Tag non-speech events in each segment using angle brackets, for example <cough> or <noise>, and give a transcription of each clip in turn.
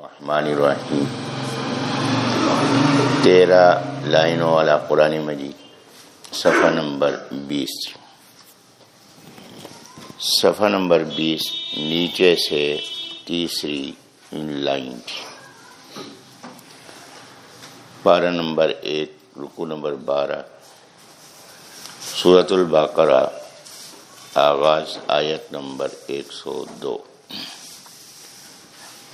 الرحمن الرحیم تیرہ لائنوں والا قرآن مجید صفحہ نمبر بیس صفحہ نمبر بیس نیچے سے تیسری لائن تھی پارہ نمبر ایک رکو نمبر بارہ سورت البقرہ آغاز آیت نمبر ایک سو دو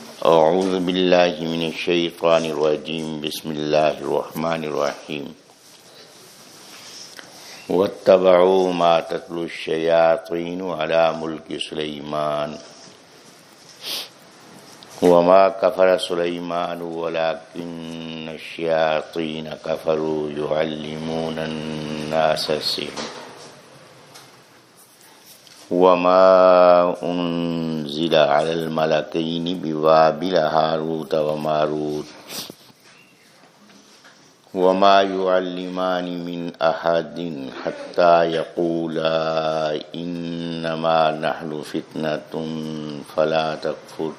أعوذ باللہ من الشیطان الرجیم بسم اللہ الرحمن الرحیم واتبعوا ما تتلو الشیاطین على ملک سلیمان وما كفر سليمان ولكن الشياطين كفروا يعلمون الناس السحر. وما أنزل على الملكين بوابل هاروت وماروت وما يعلمان من أحد حتى يقولا إنما نحن فتنة فلا تكفر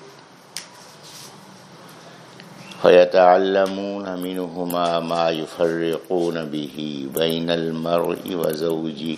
فيتعلمون منهما ما يفرقون به بين المرء وزوجه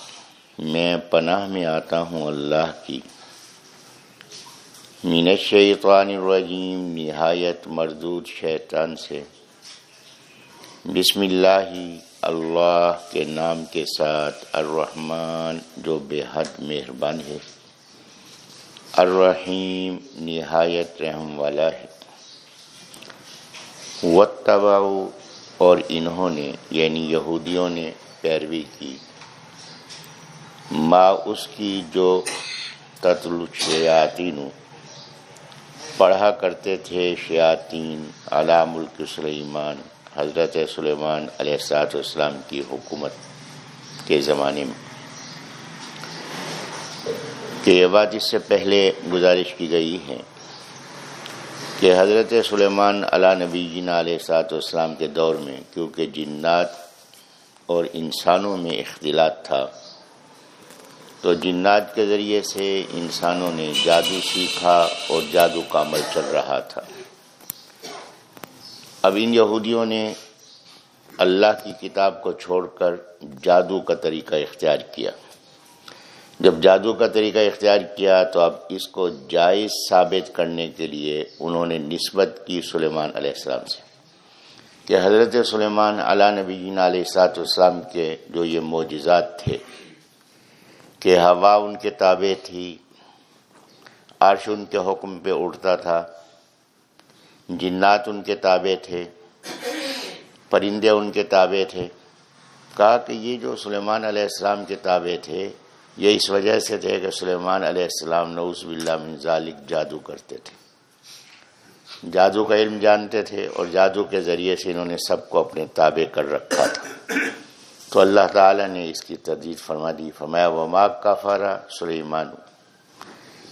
میں پناہ میں آتا ہوں اللہ کی۔ من الشیطان الرجیم، نہایت مردود شیطان سے۔ بسم اللہ اللہ کے نام کے ساتھ الرحمن، جو بے حد مہربان ہے۔ الرحیم، نہایت رحم والا ہے۔ واتبعو اور انہوں نے یعنی یہودیوں نے، پیروی کی۔ ما اس کی جو تتل شیاطین پڑھا کرتے تھے، شیاطین علا ملک سلیمان حضرت سلیمان علیہ السلاط والسلام کی حکومت کے زمانے میں، کہ یہ بات اس سے پہلے گزارش کی گئی ہے کہ حضرت سلیمان علا نبی جینا علیہ السلاط والسلام کے دور میں، کیونکہ جنات اور انسانوں میں اختلاط تھا تو جنات کے ذریعے سے انسانوں نے جادو سیکھا اور جادو کا عمل چل رہا تھا۔ اب ان یہودیوں نے اللہ کی کتاب کو چھوڑ کر جادو کا طریقہ اختیار کیا۔ جب جادو کا طریقہ اختیار کیا تو اب اس کو جائز ثابت کرنے کے لیے انہوں نے نسبت کی سلیمان علیہ السلام سے۔ کہ حضرت سلیمان علیہ نبی علیہ سات والسلام کے جو یہ معجزات تھے۔ کہ ہوا ان کے تابع تھی۔ عرش ان کے حکم پہ اٹھتا تھا۔ جنات ان کے تابع تھے۔ پرندے ان کے تابع تھے۔ کہا کہ یہ جو سلیمان علیہ السلام کے تابع تھے، یہ اس وجہ سے تھے کہ سلیمان علیہ السلام نوز باللہ من ذالک جادو کرتے تھے۔ جادو کا علم جانتے تھے اور جادو کے ذریعے سے انہوں نے سب کو اپنے تابع کر رکھا تھا۔ تو اللہ تعالیٰ نے اس کی تردید فرما دی۔ فرمایا، وما کافارا سلیمان۔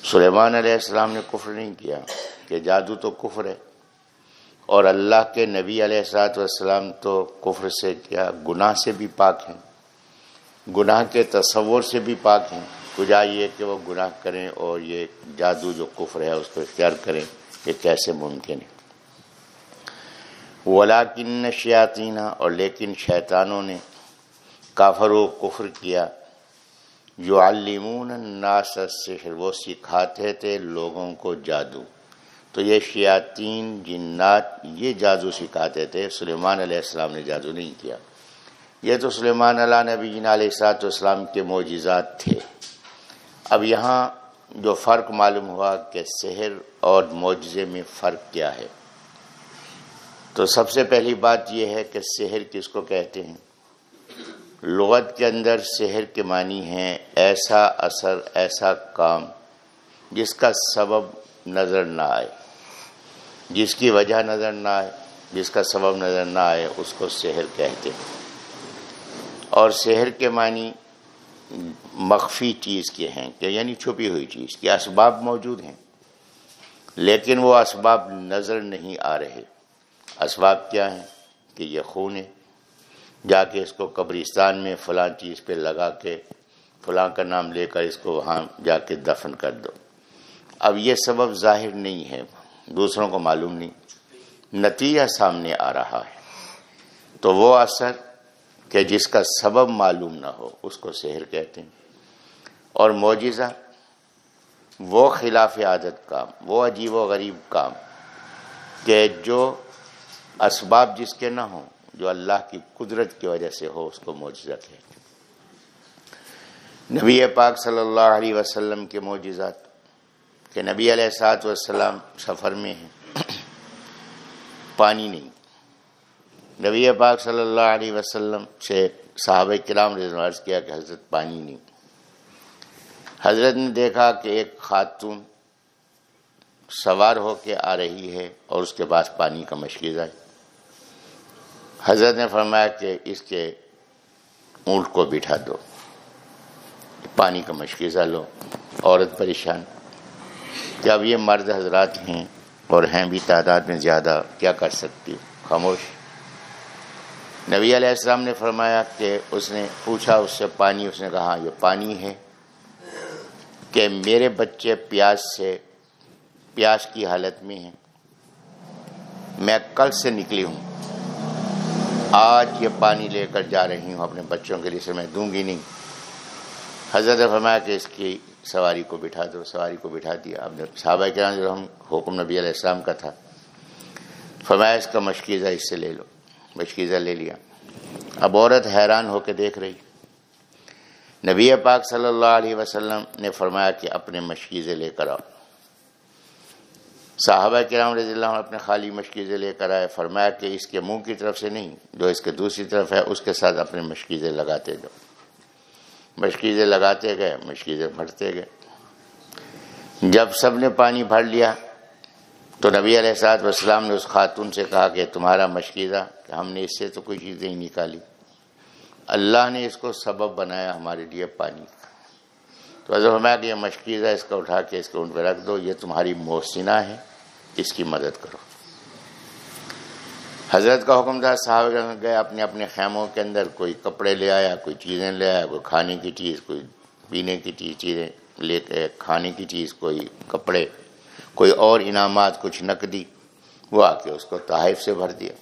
سلیمان علیہ السلام نے کفر نہیں کیا، کہ جادو تو کفر ہے۔ اور اللہ کے نبی علیہ السلاۃ والسلام تو کفر سے کیا، گناہ سے بھی پاک ہیں۔ گناہ کے تصور سے بھی پاک ہیں۔ کجا یہ کہ وہ گناہ کریں اور یہ جادو جو کفر ہے، اس کو اختیار کریں، یہ کیسے ممکن ہے؟ ولاکن شیاطینہ اور لیکن شیطانوں نے کافر و کفر کیا۔ جو علمون الناس السحر، وہ سکھاتے تھے لوگوں کو جادو۔ تو یہ شیاطین، جنات، یہ جادو سکھاتے تھے۔ سلیمان علیہ السلام نے جادو نہیں کیا۔ یہ تو سلیمان علیہ نبی جین علیہ سات اسلام کے معجزات تھے۔ اب یہاں جو فرق معلوم ہوا کہ سحر اور معجزے میں فرق کیا ہے۔ تو سب سے پہلی بات یہ ہے کہ سحر کس کو کہتے ہیں؟ لغت کے اندر سحر کے معنی ہیں ایسا اثر، ایسا کام، جس کا سبب نظر نہ آئے۔ جس کی وجہ نظر نہ آئے، جس کا سبب نظر نہ آئے، اس کو سحر کہتے ہیں۔ اور سحر کے معنی مخفی چیز کے ہیں، کہ یعنی چھپی ہوئی چیز کے اسباب موجود ہیں۔ لیکن وہ اسباب نظر نہیں آ رہے۔ اسباب کیا ہیں؟ کہ یہ خون ہے جا کے اس کو قبرستان میں فلاں چیز پہ لگا کے فلاں کا نام لے کر اس کو وہاں جا کے دفن کر دو۔ اب یہ سبب ظاہر نہیں ہے، دوسروں کو معلوم نہیں۔ نتیجہ سامنے آ رہا ہے۔ تو وہ اثر کہ جس کا سبب معلوم نہ ہو، اس کو سحر کہتے ہیں۔ اور معجزہ، وہ خلاف عادت کام، وہ عجیب و غریب کام کہ جو اسباب جس کے نہ ہوں جو اللہ کی قدرت کی وجہ سے ہو، اس کو معجزہ کہتے ہیں۔ نبی پاک صلی اللہ علیہ وسلم کے معجزات کہ نبی علیہ سات وسلم سفر میں ہیں۔ پانی نہیں۔ نبی پاک صلی اللہ علیہ وسلم سے صحابہ کرام رضوارز کیا کہ حضرت پانی نہیں۔ حضرت نے دیکھا کہ ایک خاتون سوار ہو کے آ رہی ہے اور اس کے پاس پانی کا مشکل ہے۔ حضرت نے فرمایا کہ اس کے اونٹ کو بٹھا دو، پانی کا مشکزہ لو، عورت پریشان۔ کہ اب یہ مرد حضرات ہیں اور ہیں بھی، تعداد میں زیادہ، کیا کر سکتی؟ خاموش۔ نبی علیہ السلام نے فرمایا کہ اس نے پوچھا، اس سے پانی، اس نے کہا، یہ پانی ہے کہ میرے بچے پیاس سے، پیاس کی حالت میں ہیں۔ میں کل سے نکلی ہوں۔ آج یہ پانی لے کر جا رہی ہوں اپنے بچوں کے لیے سے میں دوں گی نہیں۔ حضرت فرمایا کہ اس کی سواری کو بٹھا دو، سواری کو بٹھا دیا۔ اب صحابہ کے جو ہم حکم نبی علیہ السلام کا تھا، فرمایا اس کا مشکیزہ اس سے لے لو، مشکیزہ لے لیا۔ اب عورت حیران ہو کے دیکھ رہی۔ نبی پاک صلی اللہ علیہ وسلم نے فرمایا کہ اپنے مشکیزے لے کر آؤ۔ صحابہ کرام رضی اللہ عنہ اپنے خالی مشکیزے لے کر آئے، فرمایا کہ اس کے منہ کی طرف سے نہیں، جو اس کے دوسری طرف ہے، اس کے ساتھ اپنے مشکیزے لگاتے جاؤ۔ مشکیزے لگاتے گئے مشکیزے بھرتے گئے۔ جب سب نے پانی بھر لیا تو نبی علیہ صاحب وسلام نے اس خاتون سے کہا کہ تمہارا مشکیزہ کہ ہم نے اس سے تو کوئی چیز نہیں نکالی۔ اللہ نے اس کو سبب بنایا ہمارے لیے پانی۔ کا تو حضرت فرمایا کہ یہ مشکیزہ اس کا اٹھا کے اس کو ان پہ رکھ دو، یہ تمہاری محسنہ ہے، اس کی مدد کرو۔ حضرت کا حکم تھا، صاحب گئے، اپنے اپنے خیموں کے اندر کوئی کپڑے لے آیا، کوئی چیزیں لے آیا، کوئی کھانے کی چیز، کوئی پینے کی چیز، چیزیں لے کے کھانے کی چیز، کوئی کپڑے، کوئی اور انعامات، کچھ نقدی، وہ آ کے اس کو تحائف سے بھر دیا۔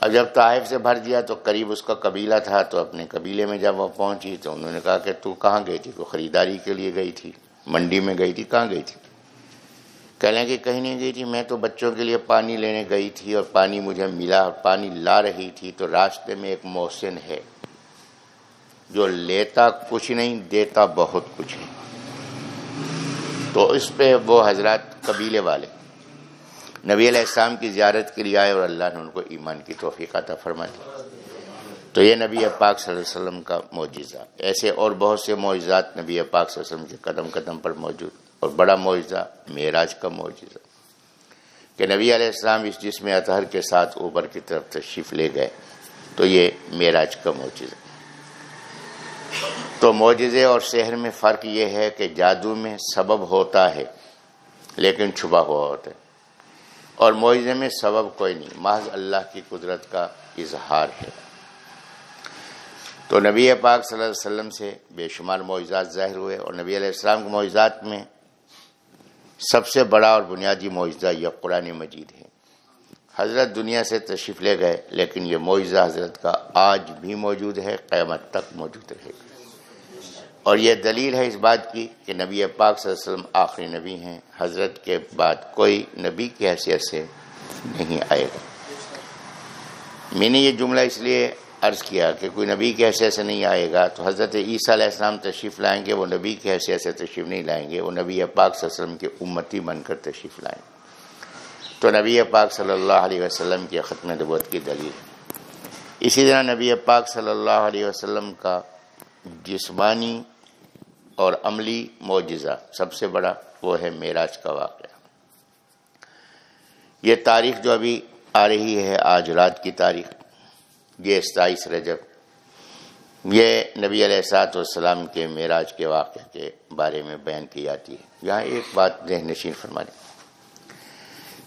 اب جب تحائف سے بھر دیا تو قریب اس کا قبیلہ تھا، تو اپنے قبیلے میں جب وہ پہنچی تو انہوں نے کہا کہ تو کہاں گئی تھی؟ تو خریداری کے لیے گئی تھی۔ منڈی میں گئی تھی، کہاں گئی تھی؟ کہہ لیں کہ کہیں نہیں گئی تھی۔ میں تو بچوں کے لیے پانی لینے گئی تھی اور پانی مجھے ملا اور پانی لا رہی تھی۔ تو راستے میں ایک محسن ہے جو لیتا کچھ نہیں، دیتا بہت کچھ ہے تو اس پہ وہ حضرات قبیلے والے نبی علیہ السلام کی زیارت کے لیے آئے اور اللہ نے ان کو ایمان کی توفیق عطا فرما دی تو یہ نبی پاک صلی اللہ علیہ وسلم کا معجزہ۔ ایسے اور بہت سے معجزات نبی پاک صلی اللہ علیہ وسلم کے قدم قدم پر موجود اور بڑا معجزہ معراج کا معجزہ۔ کہ نبی علیہ السلام اس جسم اطہر کے ساتھ اوپر کی طرف تشریف لے گئے، تو یہ معراج کا معجزہ۔ تو معجزے اور شہر میں فرق یہ ہے کہ جادو میں سبب ہوتا ہے، لیکن چھپا ہوا ہوتا ہے۔ اور معجزے میں سبب کوئی نہیں۔ محض اللہ کی قدرت کا اظہار ہے۔ تو نبی پاک صلی اللہ علیہ وسلم سے بے شمار معجزات ظاہر ہوئے اور نبی علیہ السلام کے معجزات میں سب سے بڑا اور بنیادی معجزہ یہ قرآن مجید ہے۔ حضرت دنیا سے تشریف لے گئے، لیکن یہ معجزہ حضرت کا آج بھی موجود ہے، قیامت تک موجود رہے گا۔ اور یہ دلیل ہے اس بات کی کہ نبی پاک صلی اللہ علیہ وسلم آخری نبی ہیں۔ حضرت کے بعد کوئی نبی کی حیثیت سے نہیں آئے۔ گا میں نے یہ جملہ اس لیے عرض کیا کہ کوئی نبی کی حیثیت سے نہیں آئے گا تو حضرت عیسیٰ علیہ السلام تشریف لائیں گے، وہ نبی کی حیثیت سے تشریف نہیں لائیں گے، وہ نبی پاک صلی اللہ علیہ وسلم کے امتی بن کر تشریف لائیں۔ گے تو نبی پاک صلی اللہ علیہ وسلم کی ختم نبوت کی دلیل۔ اسی طرح نبی پاک صلی اللہ علیہ وسلم کا جسمانی اور عملی معجزہ، سب سے بڑا وہ ہے معراج کا واقعہ۔ یہ تاریخ جو ابھی آ رہی ہے، آج رات کی تاریخ، یہ ستائیس رجب۔ یہ نبی علیہ سات والسلام کے معراج کے واقعے کے بارے میں بیان کی جاتی ہے۔ یہاں ایک بات ذہن نشین فرمانی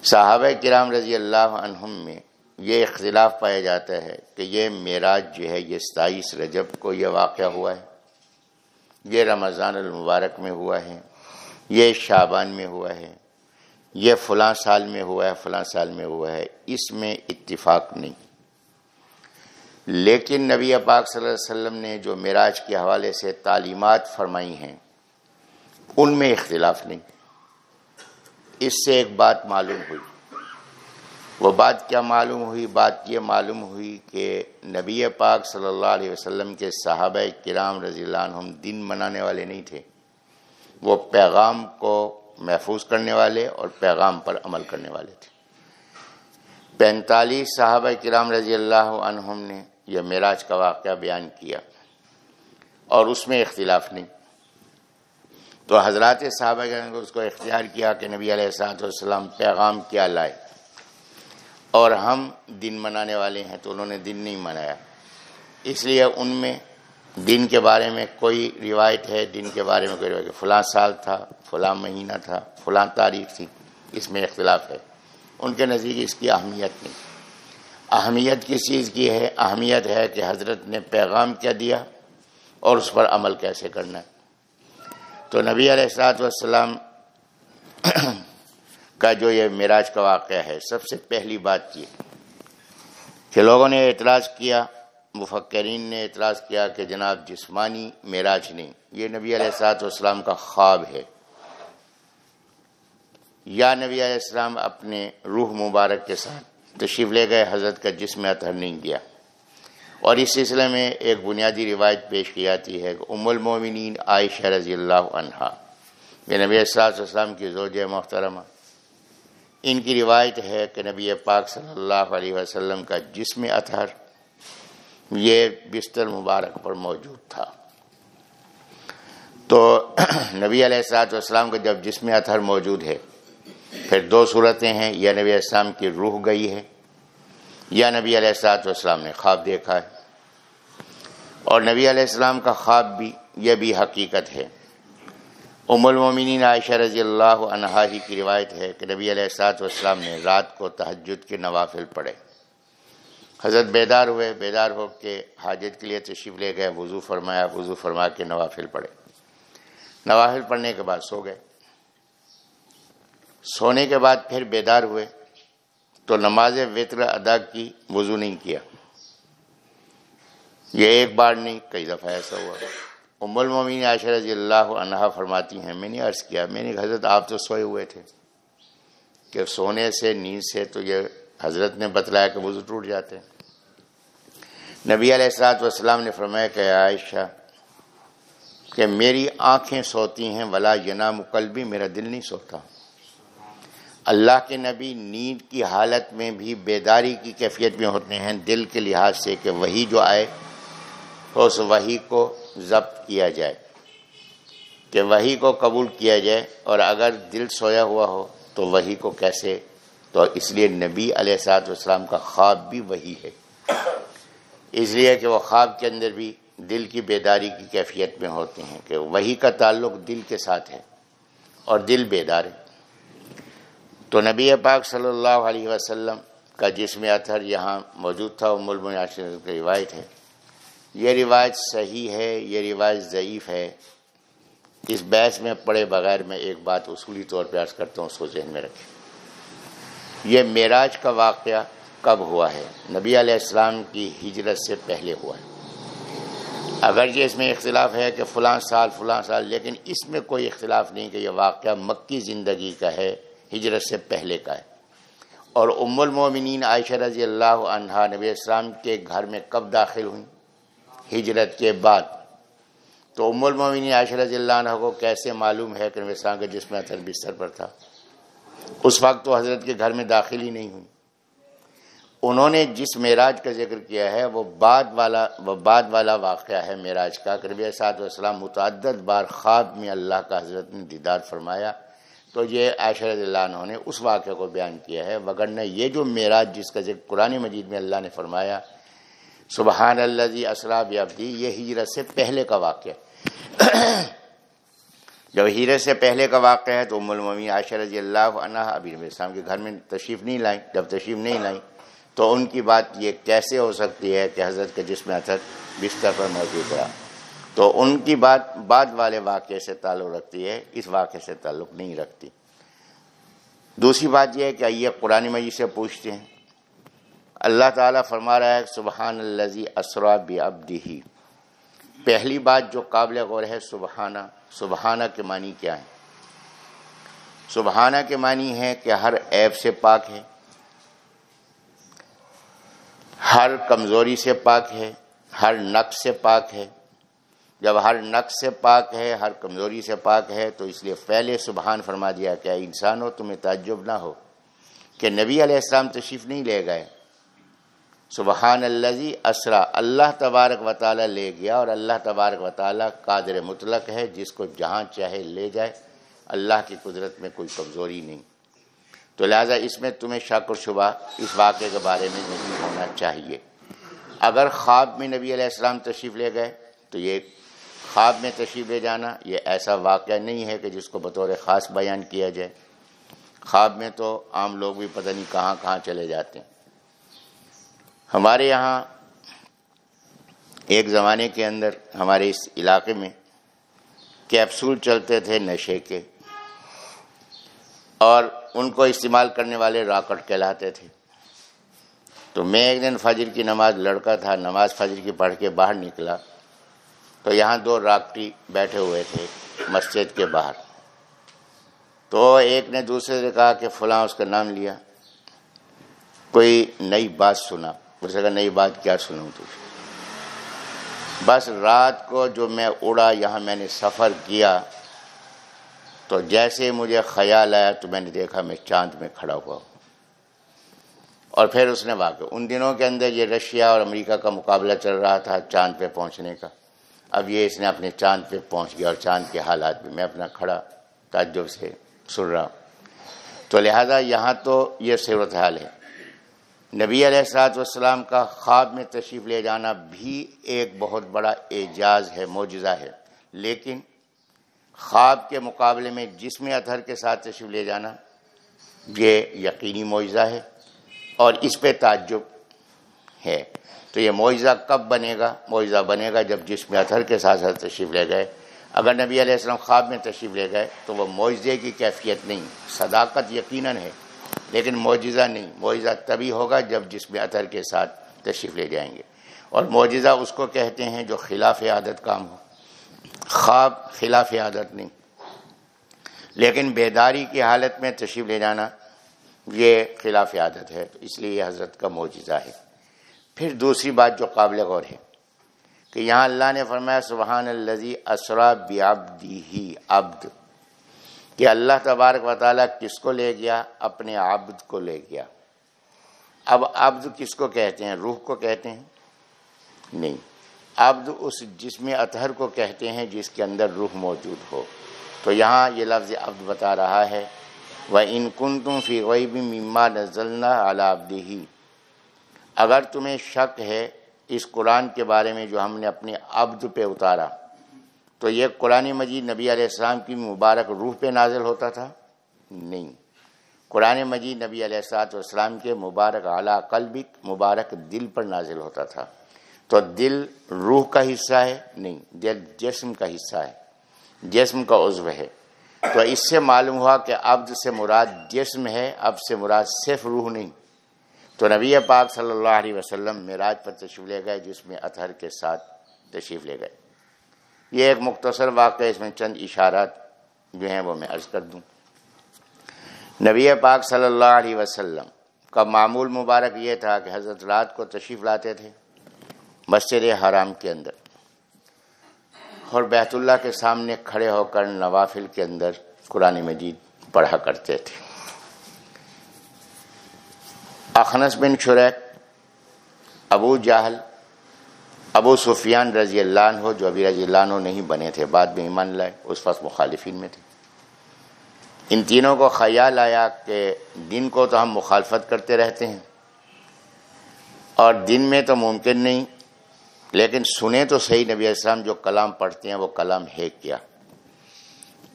صحابہ کرام رضی اللہ عنہم میں یہ اختلاف پایا جاتا ہے کہ یہ معراج جو ہے، یہ ستائیس رجب کو یہ واقعہ ہوا ہے۔ یہ رمضان المبارک میں ہوا ہے، یہ شابان میں ہوا ہے، یہ فلاں سال میں ہوا ہے، فلاں سال میں ہوا ہے، اس میں اتفاق نہیں۔ لیکن نبی پاک صلی اللہ علیہ وسلم نے جو معراج کے حوالے سے تعلیمات فرمائی ہیں، ان میں اختلاف نہیں۔ اس سے ایک بات معلوم ہوئی۔ وہ بات کیا معلوم ہوئی؟ بات یہ معلوم ہوئی کہ نبی پاک صلی اللہ علیہ وسلم کے صحابہ کرام رضی اللہ عنہم دن منانے والے نہیں تھے۔ وہ پیغام کو محفوظ کرنے والے اور پیغام پر عمل کرنے والے تھے۔ پینتالیس صحابہ کرام رضی اللہ عنہم نے یہ معراج کا واقعہ بیان کیا اور اس میں اختلاف نہیں۔ تو حضرات صحابہ نے اس کو اختیار کیا کہ نبی علیہ السلاۃ والسلام پیغام کیا لائے۔ اور ہم دن منانے والے ہیں تو انہوں نے دن نہیں منایا۔ اس لیے ان میں دن کے بارے میں کوئی روایت ہے، دن کے بارے میں کوئی روایت فلاں سال تھا، فلاں مہینہ تھا، فلاں تاریخ تھی، اس میں اختلاف ہے۔ ان کے نزدیک اس کی اہمیت نہیں۔ اہمیت کس چیز کی ہے؟ اہمیت ہے کہ حضرت نے پیغام کیا دیا اور اس پر عمل کیسے کرنا ہے۔ تو نبی علیہ السلاط والسلام کا جو یہ معراج کا واقعہ ہے، سب سے پہلی بات یہ کہ لوگوں نے اعتراض کیا، مفکرین نے اعتراض کیا کہ جناب جسمانی معراج نہیں، یہ نبی علیہ السلاط والسلام کا خواب ہے۔ یا نبی علیہ السلام اپنے روح مبارک کے ساتھ تشریف لے گئے، حضرت کا جسم اطہر نہیں کیا اور اس سلسلے میں ایک بنیادی روایت پیش کی جاتی ہے کہ ام المومنین عائشہ رضی اللہ عنہا، یہ نبی والسلام کی زوج محترمہ ان کی روایت ہے کہ نبی پاک صلی اللہ علیہ وسلم کا جسم اطہر یہ بستر مبارک پر موجود تھا۔ تو <clears throat> نبی علیہ السلاط والسلام کا جب جسم اطہر موجود ہے، پھر دو صورتیں ہیں، یا نبی علیہ السلام کی روح گئی ہے، یا نبی علیہ السلاط والسلام نے خواب دیکھا ہے۔ اور نبی علیہ السلام کا خواب بھی، یہ بھی حقیقت ہے۔ ام المومنین عائشہ رضی اللہ عنہا ہی کی روایت ہے کہ نبی علیہ السلاط والسلام نے رات کو تہجد کے نوافل پڑھے۔ حضرت بیدار ہوئے، بیدار ہو کے حاجت کے لیے تشریف لے گئے، وضو فرمایا، وضو فرما کے نوافل پڑھے۔ نوافل پڑھنے کے بعد سو گئے۔ سونے کے بعد پھر بیدار ہوئے تو نماز وطر ادا کی، وضو نہیں کیا۔ یہ ایک بار نہیں، کئی دفعہ ایسا ہوا۔ ام المومین عائشہ رضی اللہ عنہ فرماتی ہیں، میں نے عرض کیا، میں نے حضرت آپ تو سوئے ہوئے تھے۔ کہ سونے سے، نیند سے تو یہ حضرت نے بتلایا کہ وضو ٹوٹ جاتے ہیں۔ نبی علیہ السلاط والسلام نے فرمایا کہ عائشہ، کہ میری آنکھیں سوتی ہیں، ولا ینا مقلبی میرا دل نہیں سوتا۔ اللہ کے نبی نیند کی حالت میں بھی بیداری کی کیفیت میں ہوتے ہیں، دل کے لحاظ سے کہ وہی جو آئے، اس وہی کو ضبط کیا جائے، کہ وہی کو قبول کیا جائے، اور اگر دل سویا ہوا ہو تو وہی کو کیسے؟ تو اس لیے نبی علیہ سات والسلام کا خواب بھی وہی ہے۔ اس لیے کہ وہ خواب کے اندر بھی دل کی بیداری کی کیفیت میں ہوتے ہیں، کہ وہی کا تعلق دل کے ساتھ ہے اور دل بیدار ہے۔ تو نبی پاک صلی اللہ علیہ وسلم کا جسم اطہر یہاں موجود تھا وہ ملم کی روایت ہے۔ یہ روایت صحیح ہے، یہ روایت ضعیف ہے۔ اس بحث میں پڑے بغیر میں ایک بات اصولی طور پہ عرض کرتا ہوں، اس کو ذہن میں رکھیں۔ یہ معراج کا واقعہ کب ہوا ہے؟ نبی علیہ السلام کی ہجرت سے پہلے ہوا ہے۔ اگرچہ اس میں اختلاف ہے کہ فلاں سال فلاں سال، لیکن اس میں کوئی اختلاف نہیں کہ یہ واقعہ مکی زندگی کا ہے، ہجرت سے پہلے کا ہے۔ اور ام المومنین عائشہ رضی اللہ عنہ نبی اسلام کے گھر میں کب داخل ہوئیں؟ ہجرت کے بعد۔ تو ام المومنین عائشہ رضی اللہ عنہ کو کیسے معلوم ہے کہ نبی کا جسم اثر بستر پر تھا؟ اس وقت تو حضرت کے گھر میں داخل ہی نہیں ہوئی۔ انہوں نے جس معراج کا ذکر کیا ہے، وہ بعد والا، وہ بعد والا واقعہ ہے معراج کا کربی صاحب والسلام متعدد بار خواب میں اللہ کا حضرت نے دیدار فرمایا۔ تو یہ عائشہ رضی اللہ عنہ نے اس واقعہ کو بیان کیا ہے۔ وگرنہ یہ جو معراج جس کا ذکر قرآن مجید میں اللہ نے فرمایا سبحان اللہ جی اسراب ابدی یہ ہجرت سے پہلے کا واقعہ جب ہجرت سے پہلے کا واقعہ ہے تو ام المومنین عائشہ رضی اللہ عنہ ابھی نبی السلام کے گھر میں تشریف نہیں لائیں۔ جب تشریف نہیں لائیں تو ان کی بات یہ کیسے ہو سکتی ہے کہ حضرت کا جسم اثر بستر پر موجود رہا تو ان کی بات بعد والے واقعے سے تعلق رکھتی ہے، اس واقعے سے تعلق نہیں رکھتی۔ دوسری بات یہ ہے کہ آئیے قرآن مجید سے پوچھتے ہیں۔ اللہ تعالیٰ فرما رہا ہے، سبحان الزی اسرا ابدی پہلی بات جو قابل غور ہے سبحانہ سبحانہ کے معنی کیا ہے؟ سبحانہ کے معنی ہے کہ ہر عیب سے پاک ہے، ہر کمزوری سے پاک ہے، ہر نقص سے پاک ہے۔ جب ہر نقص سے پاک ہے، ہر کمزوری سے پاک ہے، تو اس لیے پہلے سبحان فرما دیا کہ انسان ہو تمہیں تعجب نہ ہو کہ نبی علیہ السلام تشریف نہیں لے گئے۔ سبحان اللہ اسرا، اللہ تبارک و تعالیٰ لے گیا اور اللہ تبارک و تعالیٰ قادر مطلق ہے، جس کو جہاں چاہے لے جائے۔ اللہ کی قدرت میں کوئی کمزوری نہیں۔ تو لہٰذا اس میں تمہیں شک و شبہ اس واقعے کے بارے میں نہیں ہونا چاہیے۔ اگر خواب میں نبی علیہ السلام تشریف لے گئے، تو یہ خواب میں تشریف لے جانا، یہ ایسا واقعہ نہیں ہے کہ جس کو بطور خاص بیان کیا جائے۔ خواب میں تو عام لوگ بھی پتہ نہیں کہاں کہاں چلے جاتے ہیں۔ ہمارے یہاں ایک زمانے کے اندر ہمارے اس علاقے میں کیپسول چلتے تھے نشے کے اور ان کو استعمال کرنے والے راکٹ کہلاتے تھے۔ تو میں ایک دن فجر کی نماز، لڑکا تھا، نماز فجر کی پڑھ کے باہر نکلا۔ تو یہاں دو راکٹی بیٹھے ہوئے تھے مسجد کے باہر۔ تو ایک نے دوسرے سے کہا کہ فلاں اس کا نام لیا۔ کوئی نئی بات سنا۔ اسے کہا نئی بات کیا سنوں تجھے بس رات کو جو میں اڑا، یہاں میں نے سفر کیا، تو جیسے مجھے خیال آیا تو میں نے دیکھا میں چاند میں کھڑا ہوا ہوں۔ اور پھر اس نے واقع ان دنوں کے اندر یہ رشیا اور امریکہ کا مقابلہ چل رہا تھا چاند پہ پہنچنے کا۔ اب یہ اس نے اپنے چاند پہ پہنچ گیا اور چاند کے حالات بھی میں اپنا کھڑا تعجب سے سن رہا ہوں۔ تو لہذا یہاں تو یہ صورت حال ہے۔ نبی علیہ السلاط والسلام کا خواب میں تشریف لے جانا بھی ایک بہت بڑا اعجاز ہے، معجزہ ہے۔ لیکن خواب کے مقابلے میں جسم اطہر کے ساتھ تشریف لے جانا یہ یقینی معجزہ ہے اور اس پہ تعجب ہے۔ تو یہ معجزہ کب بنے گا؟ معجزہ بنے گا جب جسم اطہر کے ساتھ ساتھ تشریف لے گئے۔ اگر نبی علیہ السلام خواب میں تشریف لے گئے تو وہ معجزے کی کیفیت نہیں، صداقت یقیناً ہے۔ لیکن معجزہ نہیں، معجزہ تبھی ہوگا جب جسم اطہر کے ساتھ تشریف لے جائیں گے۔ اور معجزہ اس کو کہتے ہیں جو خلاف عادت کام ہو۔ خواب خلاف عادت نہیں۔ لیکن بیداری کی حالت میں تشریف لے جانا، یہ خلاف عادت ہے۔ تو اس لیے یہ حضرت کا معجزہ ہے۔ پھر دوسری بات جو قابل غور ہے، کہ یہاں اللہ نے فرمایا، سبحان الزی اسرا بیابدی ہی عبد۔ کہ اللہ تبارک و تعالیٰ کس کو لے گیا؟ اپنے عبد کو لے گیا۔ اب عبد کس کو کہتے ہیں؟ روح کو کہتے ہیں؟ نہیں۔ عبد اس جسم اطہر کو کہتے ہیں جس کے اندر روح موجود ہو۔ تو یہاں یہ لفظ عبد بتا رہا ہے۔ وہ ان کن تم فی غیب مما نزلنا علی ہی اگر تمہیں شک ہے اس قرآن کے بارے میں جو ہم نے اپنے عبد پہ اتارا تو یہ قرآن مجید نبی علیہ السلام کی مبارک روح پہ نازل ہوتا تھا؟ نہیں۔ قرآن مجید نبی علیہ السلاط والسلام کے مبارک اعلیٰ قلبک مبارک دل پر نازل ہوتا تھا۔ تو دل روح کا حصہ ہے؟ نہیں، دل جسم کا حصہ ہے۔ جسم کا عضو ہے۔ تو اس سے معلوم ہوا کہ عبد سے مراد جسم ہے اب سے مراد صرف روح نہیں۔ تو نبی پاک صلی اللہ علیہ وسلم معراج پر تشریف لے گئے، جس میں اطہر کے ساتھ تشریف لے گئے۔ یہ ایک مختصر واقعہ اس میں چند اشارات جو ہیں وہ میں عرض کر دوں۔ نبی پاک صلی اللہ علیہ وسلم کا معمول مبارک یہ تھا کہ حضرت رات کو تشریف لاتے تھے مسجد حرام کے اندر اور بیت اللہ کے سامنے کھڑے ہو کر نوافل کے اندر قرآن مجید پڑھا کرتے تھے۔ اخنس بن شریک، ابو جاہل ابو سفیان رضی اللہ عنہ جو ابھی رضی اللہ عنہ نہیں بنے تھے، بعد میں ایمان لائے، اس وقت مخالفین میں تھے۔ ان تینوں کو خیال آیا کہ دن کو تو ہم مخالفت کرتے رہتے ہیں۔ اور دن میں تو ممکن نہیں، لیکن سنیں تو صحیح نبی اسلام جو کلام پڑھتے ہیں، وہ کلام ہے کیا۔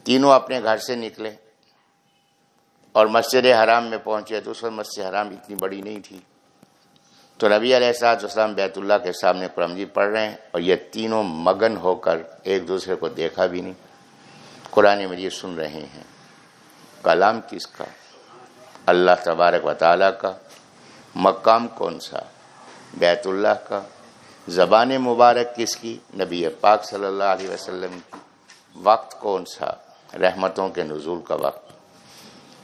تینوں اپنے گھر سے نکلے اور مسجد حرام میں پہنچے، تو اس وقت مسجد حرام اتنی بڑی نہیں تھی۔ تو نبی علیہ السلاط اسلام بیت اللہ کے سامنے قرآن جی پڑھ رہے ہیں اور یہ تینوں مگن ہو کر ایک دوسرے کو دیکھا بھی نہیں۔ قرآن مجید سن رہے ہیں۔ کلام کس کا؟ اللہ تبارک و تعالیٰ کا۔ مقام کون سا؟ بیت اللہ کا۔ زبان مبارک کس کی؟ نبی پاک صلی اللہ علیہ وسلم کی۔ وقت کون سا؟ رحمتوں کے نزول کا وقت۔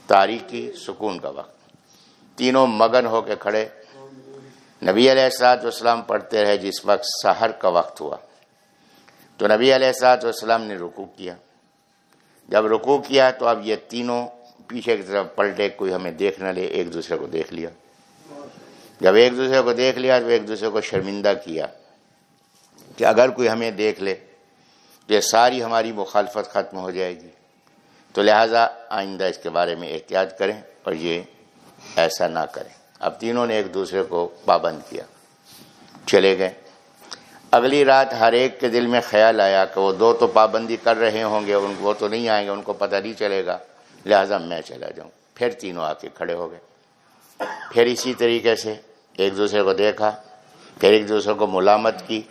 تاریخی سکون کا وقت۔ تینوں مگن ہو کے کھڑے۔ نبی علیہ السلاط والسلام پڑھتے رہے جس وقت سحر کا وقت ہوا۔ تو نبی علیہ السلاط والسلام نے رکو کیا۔ جب رکو کیا تو اب یہ تینوں پیچھے کی طرف پلٹے، کوئی ہمیں دیکھ نہ لے، ایک دوسرے کو دیکھ لیا۔ جب ایک دوسرے کو دیکھ لیا تو ایک دوسرے کو شرمندہ کیا کہ اگر کوئی ہمیں دیکھ لے تو یہ ساری ہماری مخالفت ختم ہو جائے گی۔ تو لہٰذا آئندہ اس کے بارے میں احتیاط کریں اور یہ ایسا نہ کریں۔ اب تینوں نے ایک دوسرے کو پابند کیا۔ چلے گئے۔ اگلی رات ہر ایک کے دل میں خیال آیا کہ وہ دو تو پابندی کر رہے ہوں گے، ان وہ تو نہیں آئیں گے، ان کو پتہ نہیں چلے گا۔ لہٰذا میں چلا جاؤں۔ پھر تینوں آ کے کھڑے ہو گئے۔ پھر اسی طریقے سے ایک دوسرے کو دیکھا، پھر ایک دوسرے کو ملامت کی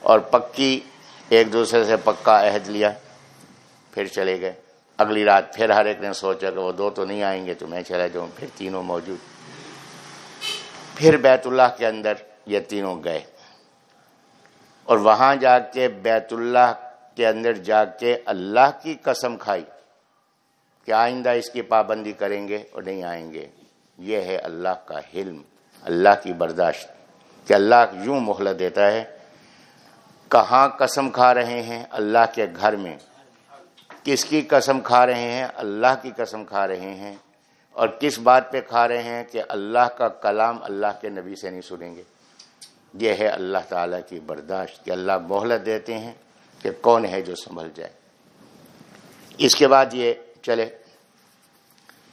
اور پکی ایک دوسرے سے پکا عہد لیا۔ پھر چلے گئے۔ اگلی رات پھر ہر ایک نے سوچا کہ وہ دو تو نہیں آئیں گے تو میں چلا جاؤں۔ پھر تینوں موجود۔ پھر بیت اللہ کے اندر یہ تینوں گئے۔ اور وہاں جا کے بیت اللہ کے اندر جا کے اللہ کی قسم کھائی کہ آئندہ اس کی پابندی کریں گے اور نہیں آئیں گے۔ یہ ہے اللہ کا حلم، اللہ کی برداشت کہ اللہ یوں مہلت دیتا ہے۔ کہاں قسم کھا رہے ہیں اللہ کے گھر میں؟ کس کی قسم کھا رہے ہیں؟ اللہ کی قسم کھا رہے ہیں۔ اور کس بات پہ کھا رہے ہیں کہ اللہ کا کلام اللہ کے نبی سے نہیں سنیں گے؟ یہ ہے اللہ تعالیٰ کی برداشت کہ اللہ مہلت دیتے ہیں کہ کون ہے جو سنبھل جائے۔ اس کے بعد یہ چلے۔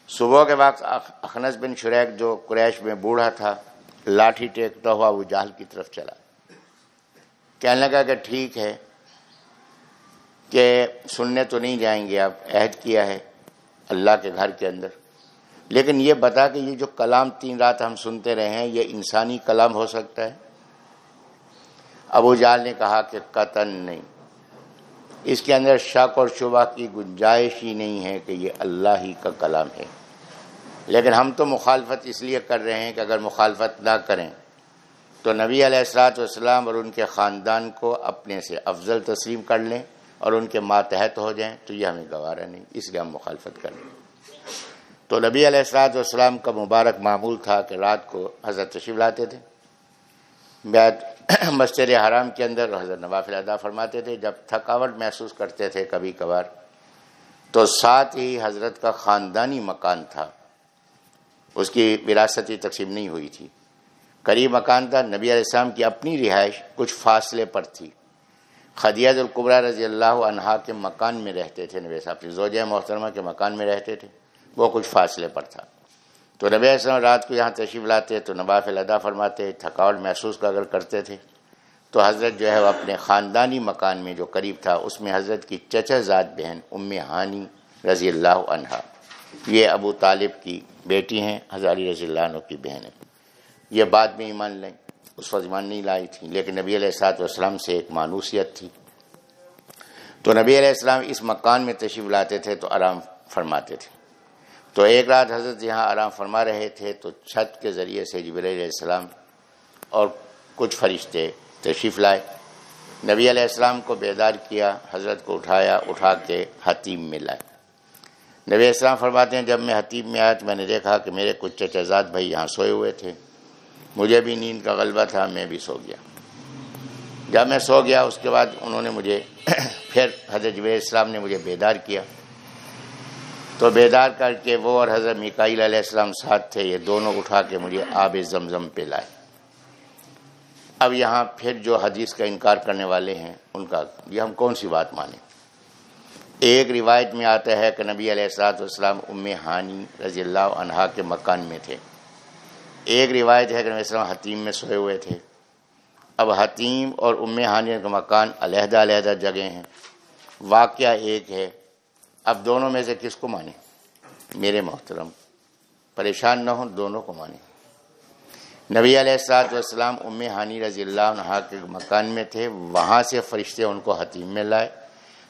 صبح کے وقت اخنس بن شریک جو قریش میں بوڑھا تھا، لاٹھی ٹیکتا ہوا وہ جہل کی طرف چلا۔ کہنے لگا کہ ٹھیک ہے، کہ سننے تو نہیں جائیں گے آپ عہد کیا ہے اللہ کے گھر کے اندر۔ لیکن یہ بتا کہ یہ جو کلام تین رات ہم سنتے رہے ہیں، یہ انسانی کلام ہو سکتا ہے؟ ابو جال نے کہا کہ قطن نہیں۔ اس کے اندر شک اور شبہ کی گنجائش ہی نہیں ہے کہ یہ اللہ ہی کا کلام ہے۔ لیکن ہم تو مخالفت اس لیے کر رہے ہیں کہ اگر مخالفت نہ کریں، تو نبی علیہ السلاۃ والسلام اور ان کے خاندان کو اپنے سے افضل تسلیم کر لیں اور ان کے ماتحت ہو جائیں، تو یہ ہمیں گوارا نہیں، اس لیے ہم مخالفت کر لیں تو نبی علیہ السلاط والسلام کا مبارک معمول تھا کہ رات کو حضرت تشریف لاتے تھے۔ بیت <clears throat> مسجد حرام کے اندر حضرت نوافل ادا فرماتے تھے۔ جب تھکاوٹ محسوس کرتے تھے کبھی کبھار، تو ساتھ ہی حضرت کا خاندانی مکان تھا۔ اس کی وراثتی تقسیم نہیں ہوئی تھی۔ قریب مکان تھا۔ نبی علیہ السلام کی اپنی رہائش کچھ فاصلے پر تھی۔ خدیت القبرہ رضی اللہ عنہا کے مکان میں رہتے تھے۔ نبی صاحب زوجہ محترمہ کے مکان میں رہتے تھے۔ وہ کچھ فاصلے پر تھا۔ تو نبی السلام رات کو یہاں تشریف لاتے، تو نباف ادا فرماتے، تھکاوٹ محسوس اگر کرتے تھے، تو حضرت جو ہے وہ اپنے خاندانی مکان میں جو قریب تھا، اس میں حضرت کی چچا ذات بہن ام ہانی رضی اللہ عنہا، یہ ابو طالب کی بیٹی ہیں ہزاری رضی اللہ عنہ کی بہن یہ بعد میں ایمان لیں اس وقت ایمان نہیں لائی تھی، لیکن نبی علیہ السلاط والسلام سے ایک مانوسیت تھی۔ تو نبی علیہ السلام اس مکان میں تشریف لاتے تھے، تو آرام فرماتے تھے۔ تو ایک رات حضرت یہاں آرام فرما رہے تھے تو چھت کے ذریعے سے جبر علیہ السلام اور کچھ فرشتے تشریف لائے۔ نبی علیہ السلام کو بیدار کیا، حضرت کو اٹھایا، اٹھا کے حتیم میں لائے۔ نبی علیہ السلام فرماتے ہیں، جب میں حتیم میں آیا تو میں نے دیکھا کہ میرے کچھ چچزاد بھائی یہاں سوئے ہوئے تھے۔ مجھے بھی نیند کا غلبہ تھا، میں بھی سو گیا۔ جب میں سو گیا، اس کے بعد انہوں نے مجھے <clears throat> پھر حضرت جب السلام نے مجھے بیدار کیا۔ تو بیدار کر کے وہ اور حضرت مکائیل علیہ السلام ساتھ تھے، یہ دونوں اٹھا کے مجھے آب زمزم پہ لائے۔ اب یہاں پھر جو حدیث کا انکار کرنے والے ہیں، ان کا یہ ہم کون سی بات مانیں؟ ایک روایت میں آتا ہے کہ نبی علیہ السلاط والسلام ام ہانی رضی اللہ عنہا کے مکان میں تھے۔ ایک روایت ہے کہ نبی السلام حتیم میں سوئے ہوئے تھے۔ اب حتیم اور ام ہانی کا مکان علیحدہ علیحدہ جگہ ہیں۔ واقعہ ایک ہے اب دونوں میں سے کس کو مانے میرے محترم، پریشان نہ ہوں، دونوں کو مانے نبی علیہ السلاط والسلام ام ہانی رضی اللہ عنہ کے مکان میں تھے، وہاں سے فرشتے ان کو حتیم میں لائے۔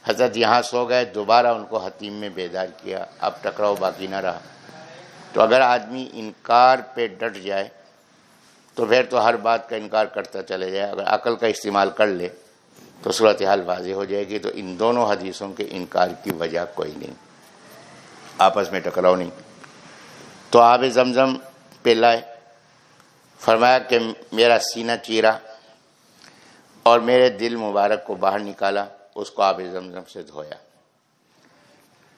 حضرت یہاں سو گئے، دوبارہ ان کو حتیم میں بیدار کیا۔ اب ٹکراؤ باقی نہ رہا۔ تو اگر آدمی انکار پہ ڈٹ جائے، تو پھر تو ہر بات کا انکار کرتا چلے جائے۔ اگر عقل کا استعمال کر لے تو صورتحال واضح ہو جائے گی تو ان دونوں حدیثوں کے انکار کی وجہ کوئی نہیں۔ آپس میں ٹکراؤ نہیں۔ تو آب زمزم پہ لائے۔ فرمایا کہ میرا سینہ چیرا اور میرے دل مبارک کو باہر نکالا، اس کو آب زمزم سے دھویا۔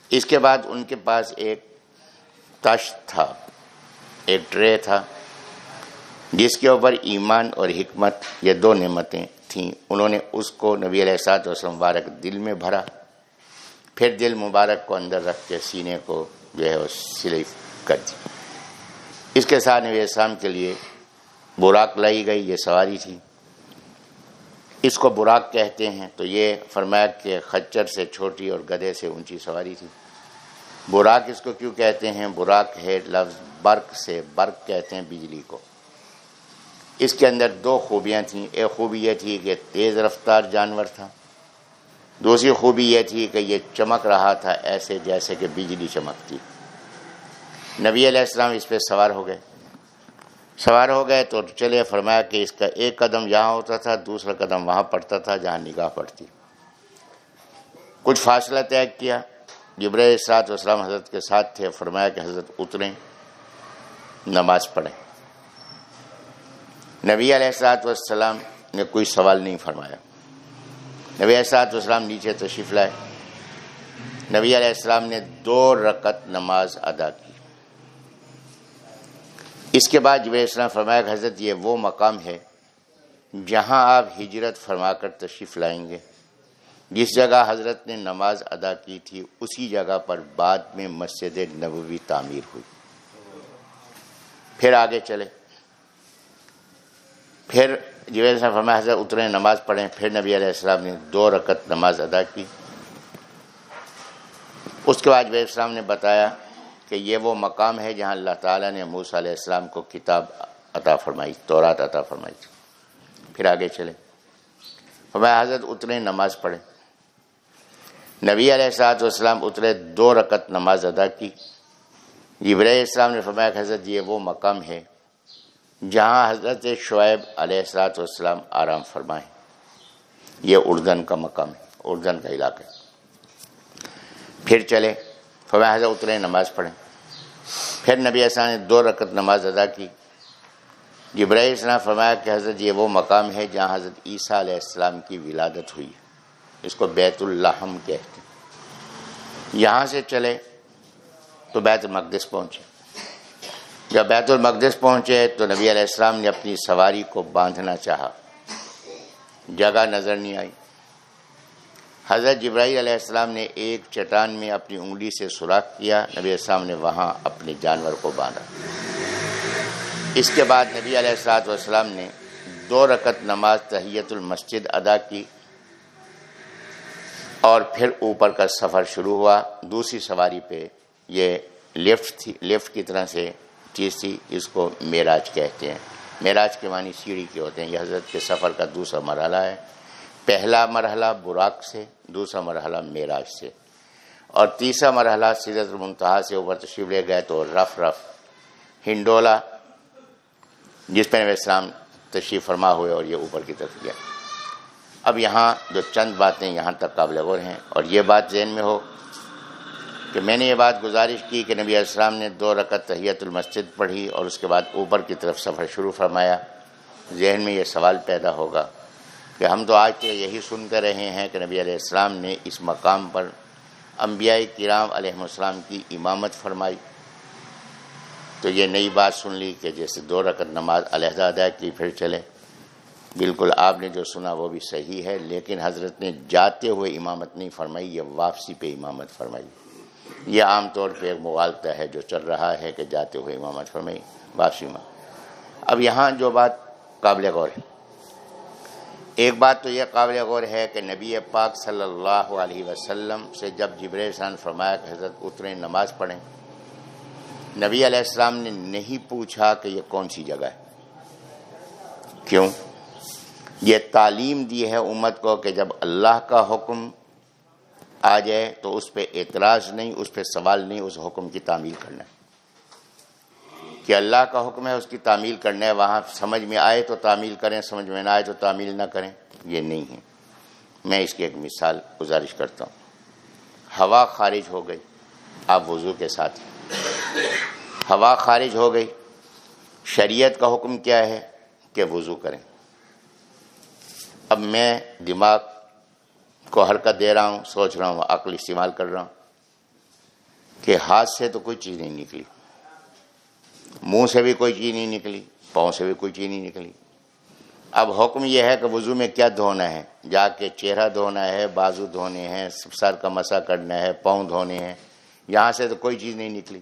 اس کے بعد ان کے پاس ایک تش تھا، ایک ٹرے تھا، جس کے اوپر ایمان اور حکمت، یہ دو نعمتیں تھیں انہوں نے اس کو نبی علیہ سات وسلم مبارک دل میں بھرا۔ پھر دل مبارک کو اندر رکھ کے سینے کو جو ہے وہ سلائی کر دی۔ اس کے ساتھ نبی السلام کے لیے براق لائی گئی، یہ سواری تھی۔ اس کو براق کہتے ہیں تو یہ فرمایا کہ خچر سے چھوٹی اور گدھے سے اونچی سواری تھی۔ براق اس کو کیوں کہتے ہیں؟ براق ہے لفظ برق سے برق کہتے ہیں بجلی کو۔ اس کے اندر دو خوبیاں تھیں، ایک خوبی یہ تھی کہ تیز رفتار جانور تھا، دوسری خوبی یہ تھی کہ یہ چمک رہا تھا ایسے جیسے کہ بجلی چمکتی۔ نبی علیہ السلام اس پہ سوار ہو گئے۔ سوار ہو گئے تو چلے، فرمایا کہ اس کا ایک قدم یہاں ہوتا تھا، دوسرا قدم وہاں پڑتا تھا جہاں نگاہ پڑتی۔ کچھ فاصلہ طے کیا۔ جبر اسرات وسلام حضرت کے ساتھ تھے، فرمایا کہ حضرت اتریں، نماز پڑھیں۔ نبی علیہ السلاط والسلام نے کوئی سوال نہیں فرمایا۔ نبی السلاط والسلام نیچے تشریف لائے۔ نبی علیہ السلام نے دو رکت نماز ادا کی۔ اس کے بعد جب السلام فرمایا کہ حضرت یہ وہ مقام ہے جہاں آپ ہجرت فرما کر تشریف لائیں گے۔ جس جگہ حضرت نے نماز ادا کی تھی، اسی جگہ پر بعد میں مسجد نبوی تعمیر ہوئی۔ پھر آگے چلے۔ پھر جوید صاحب فرمایا حضرت اترے نماز پڑھیں، پھر نبی علیہ السلام نے دو رکت نماز ادا کی۔ اس کے بعد جوید السلام نے بتایا کہ یہ وہ مقام ہے جہاں اللہ تعالیٰ نے موسیٰ علیہ السلام کو کتاب عطا فرمائی، تورات عطا فرمائی پھر آگے چلے فرمایا حضرت اترے نماز پڑھیں۔ نبی علیہ السلاۃ والسلام اترے دو رکت نماز ادا کی۔ جبر السلام نے فرمایا کہ حضرت یہ وہ مقام ہے جہاں حضرت شعیب علیہ السلاۃ والسلام آرام فرمائیں یہ اردن کا مقام ہے، اردن کا علاقہ پھر چلے، فرمایا، حضرت اترے، نماز پڑھیں۔ پھر نبی السلام نے دو رکت نماز ادا کی۔ جبرائیل السلام فرمایا کہ حضرت، یہ وہ مقام ہے جہاں حضرت عیسیٰ علیہ السلام کی ولادت ہوئی اس کو بیت الحم کہتے ہیں۔ یہاں سے چلے تو بیت المقدس پہنچے۔ جب بیت المقدس پہنچے تو نبی علیہ السلام نے اپنی سواری کو باندھنا چاہا۔ جگہ نظر نہیں آئی۔ حضرت جبرائیل علیہ السلام نے ایک چٹان میں اپنی انگلی سے سوراخ کیا۔ نبی السلام نے وہاں اپنے جانور کو باندھا۔ اس کے بعد نبی علیہ السلاۃ والسلام نے دو رکت نماز تحیت المسجد ادا کی اور پھر اوپر کا سفر شروع ہوا۔ دوسری سواری پہ یہ لفٹ تھی لفٹ کی طرح سے چیز تھی اس کو معراج کہتے ہیں۔ معراج کے معنی سیڑھی کے ہوتے ہیں۔ یہ حضرت کے سفر کا دوسرا مرحلہ ہے۔ پہلا مرحلہ براق سے، دوسرا مرحلہ معراج سے۔ اور تیسرا مرحلہ سیرت المنتہا سے اوپر تشریف لے گئے تو رف رف ہنڈولا، جس پہ نبی اسلام تشریف فرما ہوئے اور یہ اوپر کی طرف گیا۔ اب یہاں جو چند باتیں یہاں تک قابل غور ہیں اور یہ بات ذہن میں ہو کہ میں نے یہ بات گزارش کی کہ نبی السلام نے دو رکعت تحیت المسجد پڑھی اور اس کے بعد اوپر کی طرف سفر شروع فرمایا۔ ذہن میں یہ سوال پیدا ہوگا کہ ہم تو آج کے یہی سنتے رہے ہیں کہ نبی علیہ السلام نے اس مقام پر انبیاء کرام علیہ السلام کی امامت فرمائی۔ تو یہ نئی بات سن لی کہ جیسے دو رکعت نماز علیحدہ ادا کی پھر چلے۔ بالکل آپ نے جو سنا وہ بھی صحیح ہے، لیکن حضرت نے جاتے ہوئے امامت نہیں فرمائی، یہ واپسی پہ امامت فرمائی۔ یہ عام طور پہ ایک مغالطہ ہے جو چل رہا ہے کہ جاتے ہوئے امامت فرمائی واپسی میں اب یہاں جو بات قابل غور ہے۔ ایک بات تو یہ قابل غور ہے کہ نبی پاک صلی اللہ علیہ وسلم سے جب جبر فرمایا کہ حضرت اتریں نماز پڑھیں، نبی علیہ السلام نے نہیں پوچھا کہ یہ کون سی جگہ ہے۔ کیوں؟ یہ تعلیم دی ہے امت کو کہ جب اللہ کا حکم آ جائے تو اس پہ اعتراض نہیں، اس پہ سوال نہیں، اس حکم کی تعمیل کرنا کہ اللہ کا حکم ہے، اس کی تعمیل کرنا ہے، وہاں سمجھ میں آئے تو تعمیل کریں، سمجھ میں نہ آئے تو تعمیل نہ کریں، یہ نہیں ہے۔ میں اس کی ایک مثال گزارش کرتا ہوں۔ ہوا خارج ہو گئی، آپ وضو کے ساتھ۔ ہوا خارج ہو گئی، شریعت کا حکم کیا ہے کہ وضو کریں۔ اب میں دماغ کو حرکت دے رہا ہوں، سوچ رہا ہوں عقل استعمال کر رہا ہوں۔ کہ ہاتھ سے تو کوئی چیز نہیں نکلی۔ منہ سے بھی کوئی چیز نہیں نکلی، پاؤں سے بھی کوئی چیز نہیں نکلی۔ اب حکم یہ ہے کہ وضو میں کیا دھونا ہے؟ جا کے چہرہ دھونا ہے، بازو دھونے ہیں، سر کا مسا کرنا ہے، پاؤں دھونے ہیں۔ یہاں سے تو کوئی چیز نہیں نکلی۔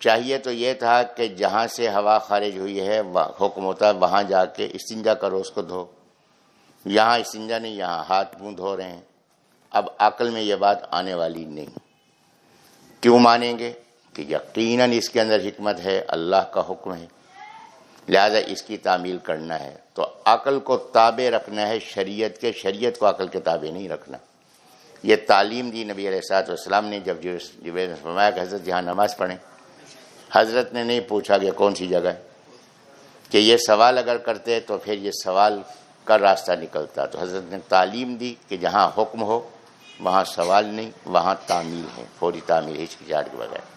چاہیے تو یہ تھا کہ جہاں سے ہوا خارج ہوئی ہے حکم ہوتا ہے، وہاں جا کے استنجا کرو، اس کو دھو۔ یہاں استنجا نہیں یہاں ہاتھ منہ دھو رہے ہیں۔ اب عقل میں یہ بات آنے والی نہیں۔ کیوں مانیں گے؟ کہ یقیناً اس کے اندر حکمت ہے، اللہ کا حکم ہے۔ لہذا اس کی تعمیل کرنا ہے۔ تو عقل کو تابع رکھنا ہے، شریعت کے، شریعت کو عقل کے تابع نہیں رکھنا۔ یہ تعلیم دی نبی علیہ السلاط والسلام نے جب فرمایا کہ حضرت یہاں نماز پڑھیں۔ حضرت نے نہیں پوچھا کہ کون سی جگہ ہے؟ کہ یہ سوال اگر کرتے تو پھر یہ سوال کا راستہ نکلتا تو حضرت نے تعلیم دی کہ جہاں حکم ہو، وہاں سوال نہیں، وہاں تعمیل ہے فوری تعمیل ہچکچاہٹ کے بغیر۔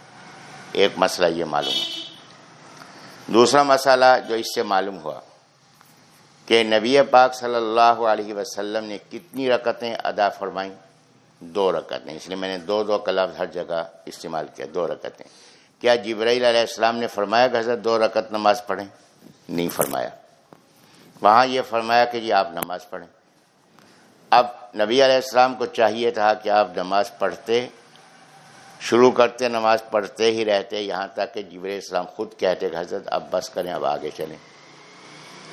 ایک مسئلہ یہ معلوم ہے دوسرا مسئلہ جو اس سے معلوم ہوا کہ نبی پاک صلی اللہ علیہ وسلم نے کتنی رکتیں ادا فرمائیں؟ دو رکتیں۔ اس لیے میں نے دو دو کا لفظ ہر جگہ استعمال کیا، دو رکتیں۔ کیا جبرائیل علیہ السلام نے فرمایا کہ حضرت دو رکت نماز پڑھیں؟ نہیں فرمایا۔ وہاں یہ فرمایا کہ جی آپ نماز پڑھیں۔ اب نبی علیہ السلام کو چاہیے تھا کہ آپ نماز پڑھتے، شروع کرتے، نماز پڑھتے ہی رہتے، یہاں تک کہ جبر اسلام خود کہتے کہ حضرت اب بس کریں، اب آگے چلیں۔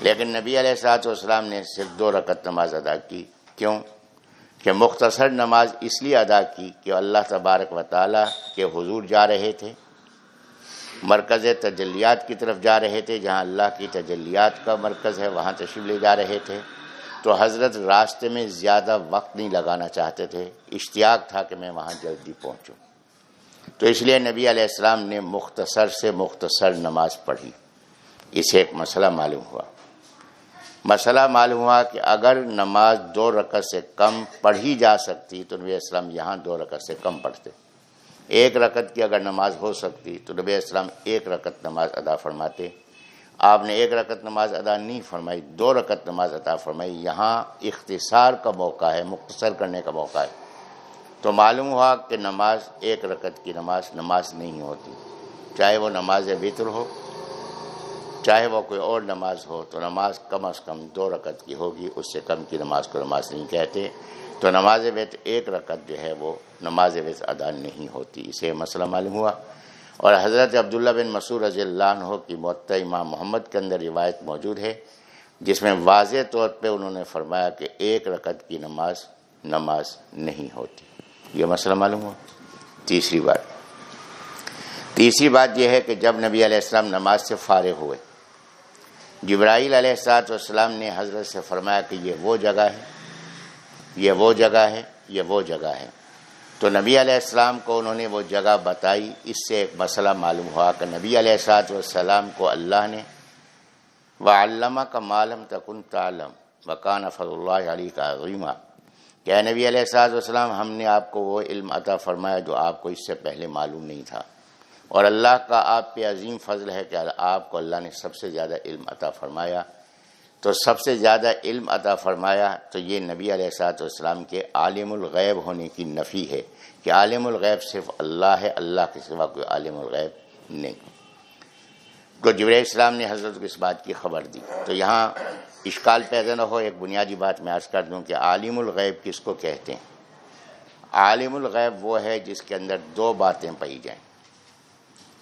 لیکن نبی علیہ السلاط والسلام نے صرف دو رکت نماز ادا کی۔ کیوں؟ کہ مختصر نماز اس لیے ادا کی کہ اللہ تبارک و تعالیٰ کے حضور جا رہے تھے۔ مرکز تجلیات کی طرف جا رہے تھے، جہاں اللہ کی تجلیات کا مرکز ہے، وہاں تشریف لے جا رہے تھے۔ تو حضرت راستے میں زیادہ وقت نہیں لگانا چاہتے تھے، اشتیاق تھا کہ میں وہاں جلدی پہنچوں۔ تو اس لیے نبی علیہ السلام نے مختصر سے مختصر نماز پڑھی۔ اسے ایک مسئلہ معلوم ہوا۔ مسئلہ معلوم ہوا کہ اگر نماز دو رکعت سے کم پڑھی جا سکتی تو نبی السلام یہاں دو رکعت سے کم پڑھتے۔ ایک رکعت کی اگر نماز ہو سکتی تو نبی السلام ایک رکعت نماز ادا فرماتے۔ آپ نے ایک رکعت نماز ادا نہیں فرمائی، دو رکعت نماز ادا فرمائی۔ یہاں اختصار کا موقع ہے، مختصر کرنے کا موقع ہے۔ تو معلوم ہوا کہ نماز، ایک رکعت کی نماز نماز نہیں ہوتی۔ چاہے وہ نماز بطر ہو، چاہے وہ کوئی اور نماز ہو، تو نماز کم از کم دو رکعت کی ہوگی، اس سے کم کی نماز کو نماز نہیں کہتے۔ تو نماز بیت ایک رکعت جو ہے وہ نماز بیت ادا نہیں ہوتی، اسے مسئلہ معلوم ہوا۔ اور حضرت عبداللہ بن مسور رضی اللہ عنہ کی معطع امام محمد کے اندر روایت موجود ہے، جس میں واضح طور پہ انہوں نے فرمایا کہ ایک رکعت کی نماز نماز نہیں ہوتی۔ یہ مسئلہ معلوم ہوا۔ تیسری بات۔ تیسری بات یہ ہے کہ جب نبی علیہ السلام نماز سے فارغ ہوئے، جبرائیل علیہ السلاط والسلام نے حضرت سے فرمایا کہ یہ وہ جگہ ہے یہ وہ جگہ ہے، یہ وہ جگہ ہے۔ تو نبی علیہ السلام کو انہوں نے وہ جگہ بتائی، اس سے ایک مسئلہ معلوم ہوا کہ نبی علیہ السلاط والسلام کو اللہ نے و علامہ کا معلوم تکن تعلم وکان فض اللہ علی کا عظیمہ کہ نبی علیہ السلاط والسلام، ہم نے آپ کو وہ علم عطا فرمایا جو آپ کو اس سے پہلے معلوم نہیں تھا۔ اور اللہ کا آپ پہ عظیم فضل ہے کہ آپ کو اللہ نے سب سے زیادہ علم عطا فرمایا۔ تو سب سے زیادہ علم عطا فرمایا تو یہ نبی علیہ السلاط والسلام کے عالم الغیب ہونے کی نفی ہے کہ عالم الغیب صرف اللہ ہے، اللہ کے سوا کوئی عالم الغیب نہیں۔ تو جبر اسلام نے حضرت کو اس بات کی خبر دی۔ تو یہاں اشکال پیدا نہ ہو، ایک بنیادی بات میں عرض کر دوں کہ عالم الغیب کس کو کہتے ہیں؟ عالم الغیب وہ ہے جس کے اندر دو باتیں پائی جائیں۔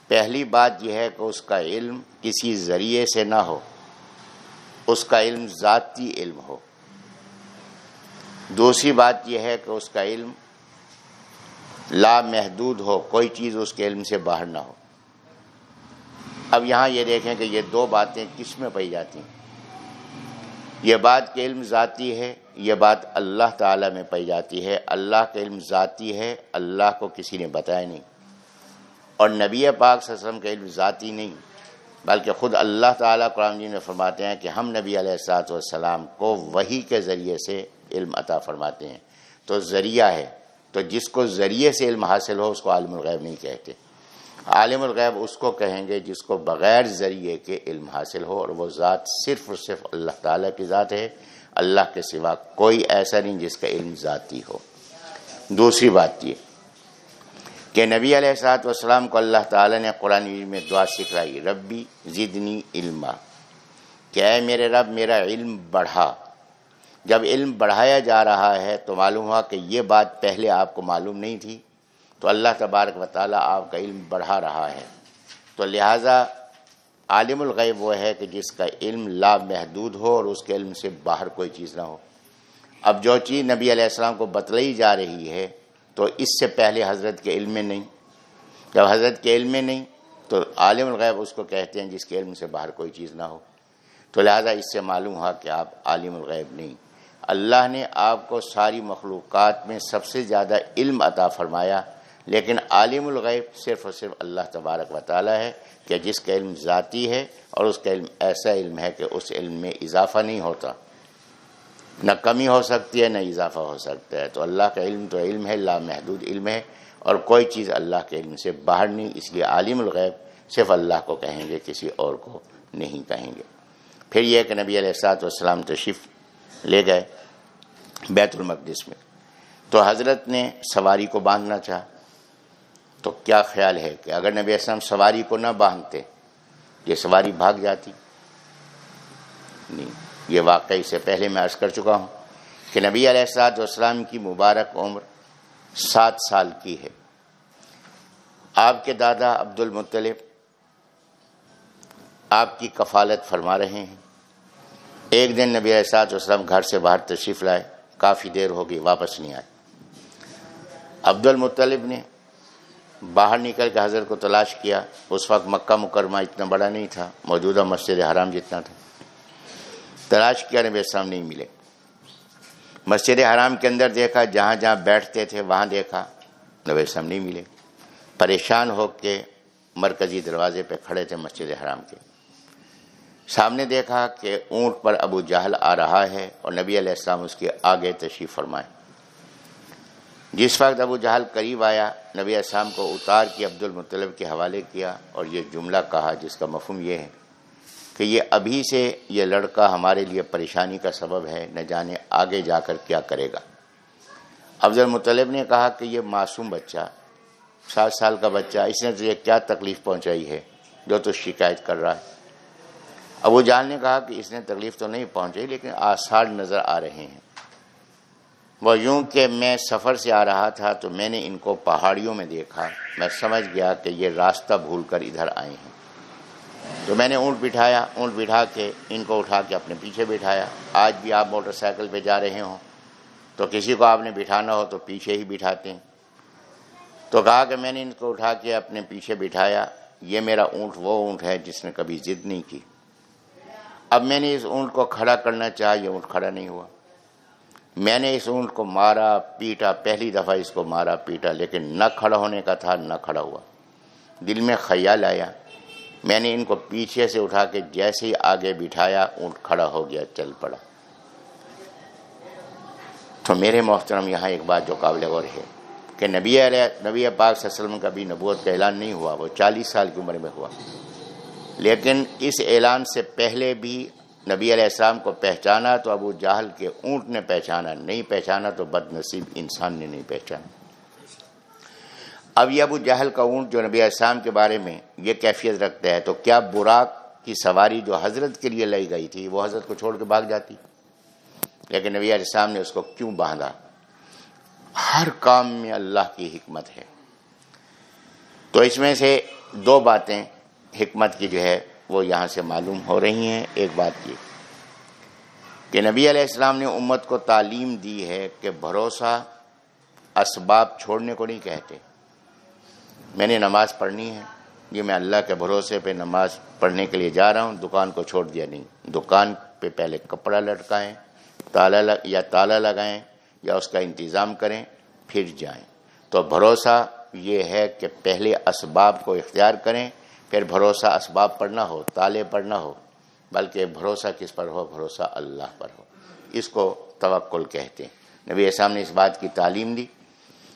پہلی بات یہ ہے کہ اس کا علم کسی ذریعے سے نہ ہو۔ اس کا علم ذاتی علم ہو۔ دوسری بات یہ ہے کہ اس کا علم لا محدود ہو، کوئی چیز اس کے علم سے باہر نہ ہو۔ اب یہاں یہ دیکھیں کہ یہ دو باتیں کس میں پائی جاتی ہیں؟ یہ بات کے علم ذاتی ہے، یہ بات اللہ تعالیٰ میں پائی جاتی ہے۔ اللہ کے علم ذاتی ہے، اللہ کو کسی نے بتایا نہیں۔ اور نبی پاک صلی اللہ علیہ وسلم کا علم ذاتی نہیں۔ بلکہ خود اللہ تعالیٰ قرآن جی میں فرماتے ہیں کہ ہم نبی علیہ السلاۃ والسلام کو وہی کے ذریعے سے علم عطا فرماتے ہیں۔ تو ذریعہ ہے۔ تو جس کو ذریعے سے علم حاصل ہو، اس کو عالم الغیب نہیں کہتے۔ عالم الغیب اس کو کہیں گے جس کو بغیر ذریعے کے علم حاصل ہو، اور وہ ذات صرف اور صرف اللہ تعالیٰ کی ذات ہے۔ اللہ کے سوا کوئی ایسا نہیں جس کا علم ذاتی ہو۔ دوسری بات یہ کہ نبی علیہ السلاط والسلام کو اللہ تعالیٰ نے قرآن میں دعا سکھلائی، ربی زدنی علما کہ اے میرے رب، میرا علم بڑھا۔ جب علم بڑھایا جا رہا ہے تو معلوم ہوا کہ یہ بات پہلے آپ کو معلوم نہیں تھی۔ تو اللہ تبارک و تعالیٰ آپ کا علم بڑھا رہا ہے۔ تو لہٰذا عالم الغیب وہ ہے کہ جس کا علم لا محدود ہو اور اس کے علم سے باہر کوئی چیز نہ ہو۔ اب جو چیز نبی علیہ السلام کو بتلائی جا رہی ہے تو اس سے پہلے حضرت کے علم میں نہیں۔ جب حضرت کے علم میں نہیں، تو عالم الغیب اس کو کہتے ہیں جس کے علم سے باہر کوئی چیز نہ ہو۔ تو لہٰذا اس سے معلوم ہوا کہ آپ عالم الغیب نہیں۔ اللہ نے آپ کو ساری مخلوقات میں سب سے زیادہ علم عطا فرمایا، لیکن عالم الغیب صرف اور صرف اللہ تبارک و تعالیٰ ہے کہ جس کا علم ذاتی ہے اور اس کا علم ایسا علم ہے کہ اس علم میں اضافہ نہیں ہوتا۔ نہ کمی ہو سکتی ہے، نہ اضافہ ہو سکتا ہے۔ تو اللہ کا علم تو علم ہے لا محدود علم ہے۔ اور کوئی چیز اللہ کے علم سے باہر نہیں، اس لیے عالم الغیب صرف اللہ کو کہیں گے، کسی اور کو نہیں کہیں گے۔ پھر یہ کہ نبی علیہ السلاط والسلام تشریف لے گئے بیت المقدس میں۔ تو حضرت نے سواری کو باندھنا چاہا۔ تو کیا خیال ہے کہ اگر نبی اسلام سواری کو نہ باندھتے، یہ سواری بھاگ جاتی؟ نہیں۔ یہ واقعی سے پہلے میں عرض کر چکا ہوں کہ نبی علیہ السلاط والسلام کی مبارک عمر سات سال کی ہے۔ آپ کے دادا عبد المطلب آپ کی کفالت فرما رہے ہیں۔ ایک دن نبی علیہ السلاط والسلام گھر سے باہر تشریف لائے، کافی دیر ہو گئی، واپس نہیں آئے۔ عبد المطلب نے باہر نکل کے حضرت کو تلاش کیا۔ اس وقت مکہ مکرمہ اتنا بڑا نہیں تھا، موجودہ مسجد حرام جتنا تھا۔ تلاش کیا نبی السلام نہیں ملے۔ مسجد حرام کے اندر دیکھا، جہاں جہاں بیٹھتے تھے وہاں دیکھا نبی السلام نہیں ملے۔ پریشان ہو کے مرکزی دروازے پہ کھڑے تھے مسجد حرام کے۔ سامنے دیکھا کہ اونٹ پر ابو جہل آ رہا ہے اور نبی علیہ السلام اس کے آگے تشریف فرمائے۔ جس وقت ابو جہل قریب آیا، نبی اسلام کو اتار کے عبد المطلب کے حوالے کیا اور یہ جملہ کہا، جس کا مفہوم یہ ہے کہ یہ ابھی سے یہ لڑکا ہمارے لیے پریشانی کا سبب ہے، نہ جانے آگے جا کر کیا کرے گا۔ عبد المطلب نے کہا کہ یہ معصوم بچہ، سات سال کا بچہ، اس نے تجھے کیا تکلیف پہنچائی ہے؟ جو تو شکایت کر رہا ہے۔ ابو جہل نے کہا کہ اس نے تکلیف تو نہیں پہنچائی، لیکن آثار نظر آ رہے ہیں۔ وہ یوں کہ میں سفر سے آ رہا تھا تو میں نے ان کو پہاڑیوں میں دیکھا، میں سمجھ گیا کہ یہ راستہ بھول کر ادھر آئے ہیں۔ تو میں نے اونٹ بٹھایا، اونٹ بٹھا کے ان کو اٹھا کے اپنے پیچھے بٹھایا۔ آج بھی آپ موٹر سائیکل پہ جا رہے ہوں۔ تو کسی کو آپ نے بٹھانا ہو تو پیچھے ہی بٹھاتے ہیں۔ تو کہا کہ میں نے ان کو اٹھا کے اپنے پیچھے بٹھایا۔ یہ میرا اونٹ، وہ اونٹ ہے جس نے کبھی ضد نہیں کی۔ اب میں نے اس اونٹ کو کھڑا کرنا چاہا، یہ اونٹ کھڑا نہیں ہوا۔ میں نے اس اونٹ کو مارا، پیٹا، پہلی دفعہ اس کو مارا، پیٹا، لیکن نہ کھڑا ہونے کا تھا، نہ کھڑا ہوا۔ دل میں خیال آیا۔ میں نے ان کو پیچھے سے اٹھا کے جیسے ہی آگے بٹھایا، اونٹ کھڑا ہو گیا، چل پڑا۔ تو میرے محترم، یہاں ایک بات جو قابل غور ہے کہ نبی علیہ نبی پاک صلی اللہ علیہ وسلم کا بھی نبوت کا اعلان نہیں ہوا، وہ چالیس سال کی عمر میں ہوا۔ لیکن اس اعلان سے پہلے بھی نبی علیہ السلام کو پہچانا تو ابو جہل کے اونٹ نے پہچانا، نہیں پہچانا تو بد نصیب انسان نے نہیں پہچانا۔ اب یہ ابو جہل کا اونٹ جو نبی علیہ السلام کے بارے میں یہ کیفیت رکھتا ہے تو کیا براق کی سواری جو حضرت کے لیے لائی گئی تھی وہ حضرت کو چھوڑ کے بھاگ جاتی؟ لیکن نبی علیہ السلام نے اس کو کیوں باندھا؟ ہر کام میں اللہ کی حکمت ہے۔ تو اس میں سے دو باتیں حکمت کی جو ہے وہ یہاں سے معلوم ہو رہی ہیں۔ ایک بات یہ کہ نبی علیہ السلام نے امت کو تعلیم دی ہے کہ بھروسہ اسباب چھوڑنے کو نہیں کہتے۔ میں نے نماز پڑھنی ہے، یہ میں اللہ کے بھروسے پہ نماز پڑھنے کے لیے جا رہا ہوں، دکان کو چھوڑ دیا نہیں۔ دکان پہ پہلے کپڑا لٹکائیں، تالا یا تالا لگائیں، یا اس کا انتظام کریں، پھر جائیں۔ تو بھروسہ یہ ہے کہ پہلے اسباب کو اختیار کریں، پھر بھروسہ اسباب پر نہ ہو، تالے پر نہ ہو، بلکہ بھروسہ کس پر ہو؟ بھروسہ اللہ پر ہو۔ اس کو توکل کہتے ہیں۔ نبی اسلام نے اس بات کی تعلیم دی۔